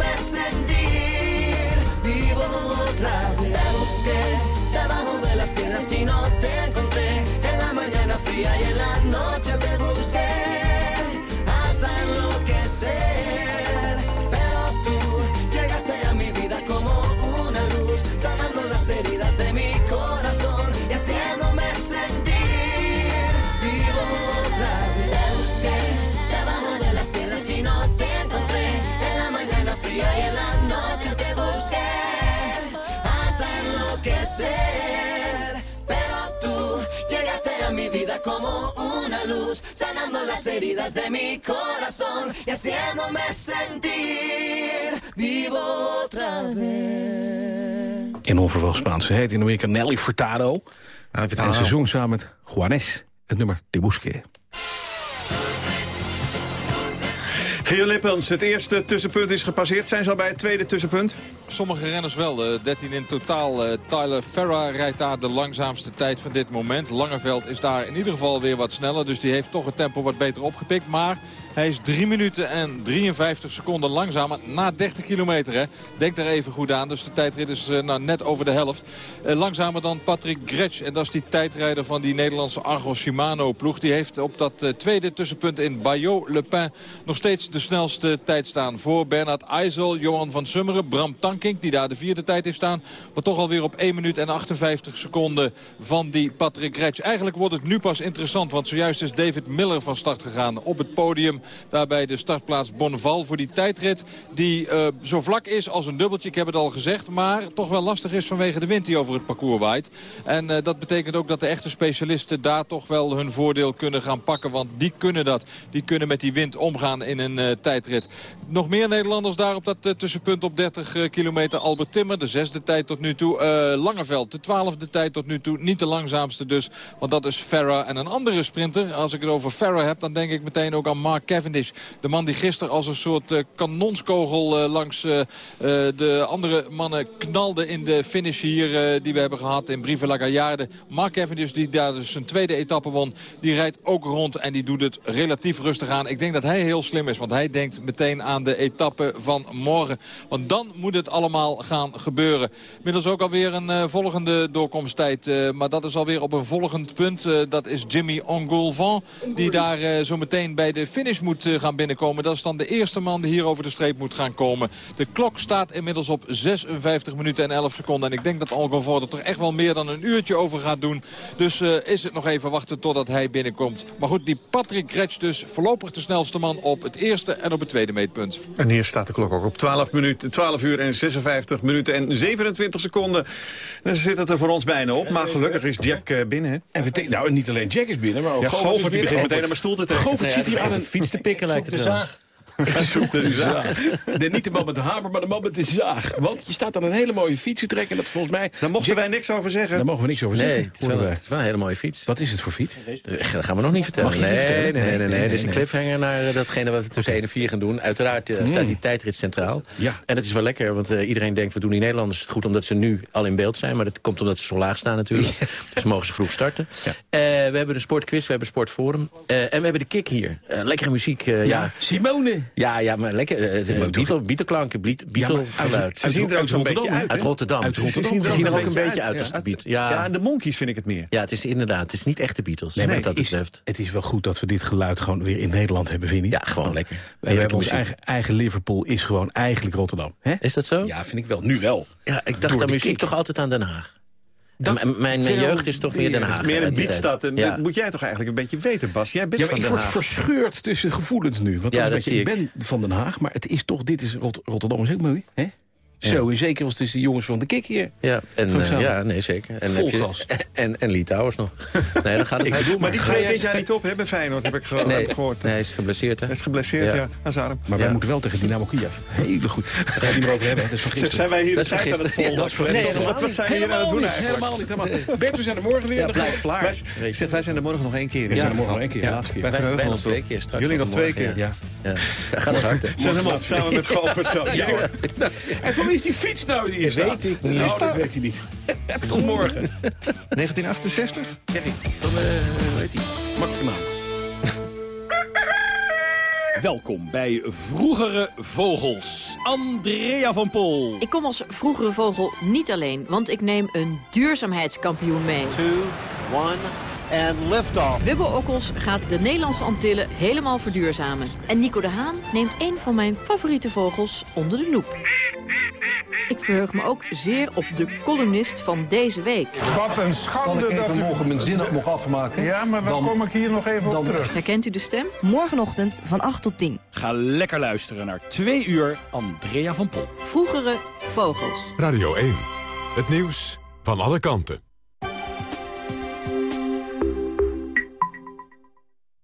Speaker 27: y no te encontré. En la mañana fría y en la noche te busqué hasta enloquecer. Pero tú llegaste a mi vida como una luz, sanando las heridas de mi corazón haciéndome sentir a mi vida como una luz, sanando las heridas de mi corazón y haciéndome sentir vivo otra vez.
Speaker 25: In onverwacht Spaans. Ze heet in Amerika Nelly Furtado. En het seizoen samen met Juanes, het nummer Te Busque.
Speaker 3: Gio Lippens, het eerste tussenpunt is gepasseerd. Zijn ze al bij het tweede tussenpunt?
Speaker 11: Sommige renners wel, eh, 13 in totaal. Eh, Tyler Ferra rijdt daar de langzaamste tijd van dit moment. Langeveld is daar in ieder geval weer wat sneller. Dus die heeft toch het tempo wat beter opgepikt. Maar hij is 3 minuten en 53 seconden langzamer na 30 kilometer. Hè. Denk er even goed aan. Dus de tijdrit is eh, nou, net over de helft. Eh, langzamer dan Patrick Gretsch. En dat is die tijdrijder van die Nederlandse Argos Shimano ploeg. Die heeft op dat eh, tweede tussenpunt in Bayeux-Le-Pin nog steeds de snelste tijd staan. Voor Bernard IJssel, Johan van Summeren, Bram Die daar de vierde tijd heeft staan. Maar toch alweer op 1 minuut en 58 seconden van die Patrick Gretsch. Eigenlijk wordt het nu pas interessant. Want zojuist is David Miller van start gegaan op het podium. Daarbij de startplaats Bonneval voor die tijdrit. Die uh, zo vlak is als een dubbeltje, ik heb het al gezegd. Maar toch wel lastig is vanwege de wind die over het parcours waait. En uh, dat betekent ook dat de echte specialisten daar toch wel hun voordeel kunnen gaan pakken. Want die kunnen dat. Die kunnen met die wind omgaan in een uh, tijdrit. Nog meer Nederlanders daar op dat tussenpunt op 30 kilometer. Albert Timmer, de zesde tijd tot nu toe. Langeveld, de twaalfde tijd tot nu toe. Niet de langzaamste dus, want dat is Farah. En een andere sprinter, als ik het over Farah heb... dan denk ik meteen ook aan Mark Cavendish. De man die gisteren als een soort uh, kanonskogel uh, langs de andere mannen knalde in de finish hier die we hebben gehad in Brive-la-Gaillarde. Mark Cavendish die daar dus zijn tweede etappe won, die rijdt ook rond en die doet het relatief rustig aan. Ik denk dat hij heel slim is, want hij denkt meteen aan de etappe van morgen. Want dan moet het allemaal gaan gebeuren. Middels ook alweer een volgende doorkomsttijd, maar dat is alweer op een volgend punt. dat is Jimmy Ongoulvan, die daar zo meteen bij de finish moet gaan binnenkomen. Dat is dan de eerste man die hier over de streep moet gaan komen. De klok staat inmiddels op 56 minuten en 11 seconden. En ik denk dat Algonvoort er toch echt wel meer dan een uurtje over gaat doen. Dus is het nog even wachten totdat hij binnenkomt. Maar goed, die Patrick Gretsch dus voorlopig de snelste man op het eerste en op het tweede meetpunt.
Speaker 3: En hier staat de klok ook op 12, minuten, 12 uur en 56 minuten en 27 seconden. Dan zit het er voor ons bijna op. Maar gelukkig is Jack uh, binnen. Hè?
Speaker 2: En we nou, niet alleen Jack is binnen, maar ook
Speaker 3: ja, Govert. die begint meteen aan mijn stoel te trekken.
Speaker 2: Govert zit hier aan een fiets te pikken lijkt het wel. Zoek de zaag. De, niet de man met de hamer, maar de man met de zaag. Want je staat aan een hele mooie fiets te trekken. Dat volgens mij...
Speaker 3: Daar mochten wij niks over zeggen.
Speaker 2: Daar mogen we niks over
Speaker 28: nee,
Speaker 2: zeggen.
Speaker 28: Het is, wel, het is wel een hele mooie fiets.
Speaker 2: Wat is het voor fiets?
Speaker 28: Dat gaan we nog niet vertellen.
Speaker 2: Mag je
Speaker 28: nee,
Speaker 2: niet vertellen?
Speaker 28: Nee, nee, nee. nee, nee. Dit is een cliffhanger naar datgene wat we tussen 1 en 4 gaan doen. Uiteraard uh, staat die tijdrit centraal.
Speaker 2: Ja.
Speaker 28: En het is wel lekker, want uh, iedereen denkt... we doen die Nederlanders het goed omdat ze nu al in beeld zijn. Maar dat komt omdat ze zo laag staan natuurlijk. Ja. Dus mogen ze vroeg starten. Ja. Uh, we hebben de sportquiz, we hebben sportforum. en we hebben de kick hier. lekkere muziek. ja.
Speaker 2: Simone.
Speaker 28: Ja, ja, maar lekker. Uh, Beatle, Beatle-klanken, Beatle-geluid.
Speaker 3: Ze zien er ook zo'n beetje uit.
Speaker 28: Uit Rotterdam.
Speaker 3: Uit
Speaker 28: Rotterdam.
Speaker 3: Ze zien
Speaker 28: er, ook een beetje uit als de Beatles.
Speaker 3: Ja. en de Monkeys vind ik het meer.
Speaker 28: Ja, het is inderdaad. Het is niet echt de Beatles,
Speaker 2: nee,
Speaker 28: wat dat
Speaker 2: het is,
Speaker 28: betreft.
Speaker 2: Het is wel goed dat we dit geluid gewoon weer in Nederland hebben, vind je
Speaker 28: Ja, gewoon lekker.
Speaker 2: We hebben ons eigen, Liverpool is gewoon eigenlijk Rotterdam. Hè?
Speaker 28: Is dat zo?
Speaker 2: Ja, vind ik wel. Nu wel.
Speaker 28: Ja, ik dacht aan muziek toch altijd aan Den Haag.
Speaker 2: Dat
Speaker 28: mijn, jeugd is toch meer Den Haag.
Speaker 3: Het is meer een beatstad. En ja. dat moet jij toch eigenlijk een beetje weten, Bas. Jij bent
Speaker 2: ja,
Speaker 3: van
Speaker 2: ik
Speaker 3: Den
Speaker 2: word verscheurd tussen gevoelens nu. Want
Speaker 28: ja,
Speaker 2: dat
Speaker 28: dat
Speaker 2: beetje, ik ben van Den Haag, maar het is toch, dit is Rot Rotterdam is ook mooi. Hè? Ja. Zo, en zeker als is de jongens van de Kik hier.
Speaker 28: Ja, en, uh, ja nee, zeker. En,
Speaker 2: Vol
Speaker 28: heb je. En, en Litouwers nog. Nee, dan gaat het
Speaker 3: bedoel, maar die treedt dit jaar niet op, hè, bij Feyenoord, heb ik ge
Speaker 28: nee,
Speaker 3: gehoord.
Speaker 28: Nee, hij is geblesseerd, hè?
Speaker 3: Hij is geblesseerd, ja. ja.
Speaker 2: Maar wij moeten wel tegen Dynamo Kiev. Hele goed. Daar ga je niet meer over hebben. Dat is van
Speaker 3: Zijn wij hier de tijd aan het volgen? Nee, wat, wat zijn we hier aan het doen eigenlijk?
Speaker 2: Helemaal niet. Helemaal. Bert, we zijn er morgen weer.
Speaker 28: Ja, blijf klaar.
Speaker 3: Ik zeg, wij zijn er morgen nog één keer.
Speaker 2: We zijn er morgen nog één keer. Ja, laatste keer.
Speaker 3: Wij verheugen ons
Speaker 28: twee keer straks.
Speaker 3: Jullie nog twee keer.
Speaker 28: Ja. Gaat hard, hè?
Speaker 3: Zet hem op, samen met Govert zo.
Speaker 2: Wie is die fiets nou die hier staat?
Speaker 28: Weet ik niet.
Speaker 2: Nou, dat weet hij niet. Tot morgen.
Speaker 3: 1968?
Speaker 2: Kerry, dan weet hij. Makkelijk naam.
Speaker 29: Welkom bij Vroegere Vogels. Andrea van Pol.
Speaker 30: Ik kom als vroegere vogel niet alleen, want ik neem een duurzaamheidskampioen mee.
Speaker 31: Two, one, and lift-off.
Speaker 30: Wubbo Okkels gaat de Nederlandse Antillen helemaal verduurzamen. En Nico de Haan neemt een van mijn favoriete vogels onder de loep. Ik verheug me ook zeer op de columnist van deze week.
Speaker 32: Wat een schande
Speaker 33: Zal ik
Speaker 32: dat
Speaker 33: even
Speaker 32: u...
Speaker 33: mogen mijn zin nog afmaken?
Speaker 32: Ja, maar dan, dan kom ik hier nog even
Speaker 33: dan,
Speaker 32: op terug.
Speaker 30: Herkent u de stem?
Speaker 34: Morgenochtend van 8 tot 10.
Speaker 29: Ga lekker luisteren naar twee uur Andrea van Pol.
Speaker 30: Vroegere vogels.
Speaker 1: Radio 1. Het nieuws van alle kanten.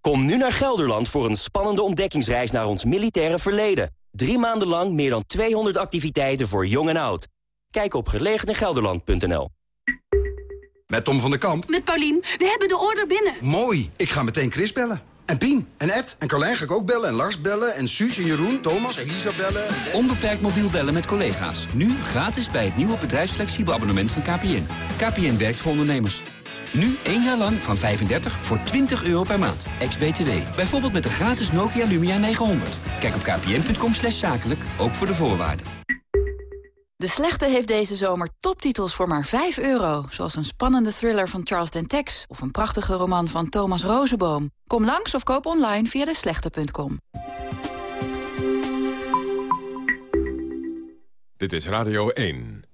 Speaker 35: Kom nu naar Gelderland voor een spannende ontdekkingsreis naar ons militaire verleden. Drie maanden lang meer dan 200 activiteiten voor jong en oud. Kijk op gelegeningelderland.nl.
Speaker 36: Met Tom van der Kamp.
Speaker 37: Met Paulien. We hebben de order binnen.
Speaker 36: Mooi. Ik ga meteen Chris bellen.
Speaker 35: En Pien, en Ed, en Carlijn ga ik ook bellen, en Lars bellen, en Suus, en Jeroen, Thomas, Elisa bellen.
Speaker 38: Onbeperkt mobiel bellen met collega's. Nu gratis bij het nieuwe bedrijfsflexibel abonnement van KPN. KPN werkt voor ondernemers. Nu één jaar lang van 35 voor 20 euro per maand. Ex-BTW. Bijvoorbeeld met de gratis Nokia Lumia 900. Kijk op kpn.com slash zakelijk, ook voor de voorwaarden.
Speaker 39: De Slechte heeft deze zomer toptitels voor maar 5 euro. Zoals een spannende thriller van Charles Dentex... of een prachtige roman van Thomas Rozenboom. Kom langs of koop online via deslechte.com.
Speaker 1: Dit is Radio 1.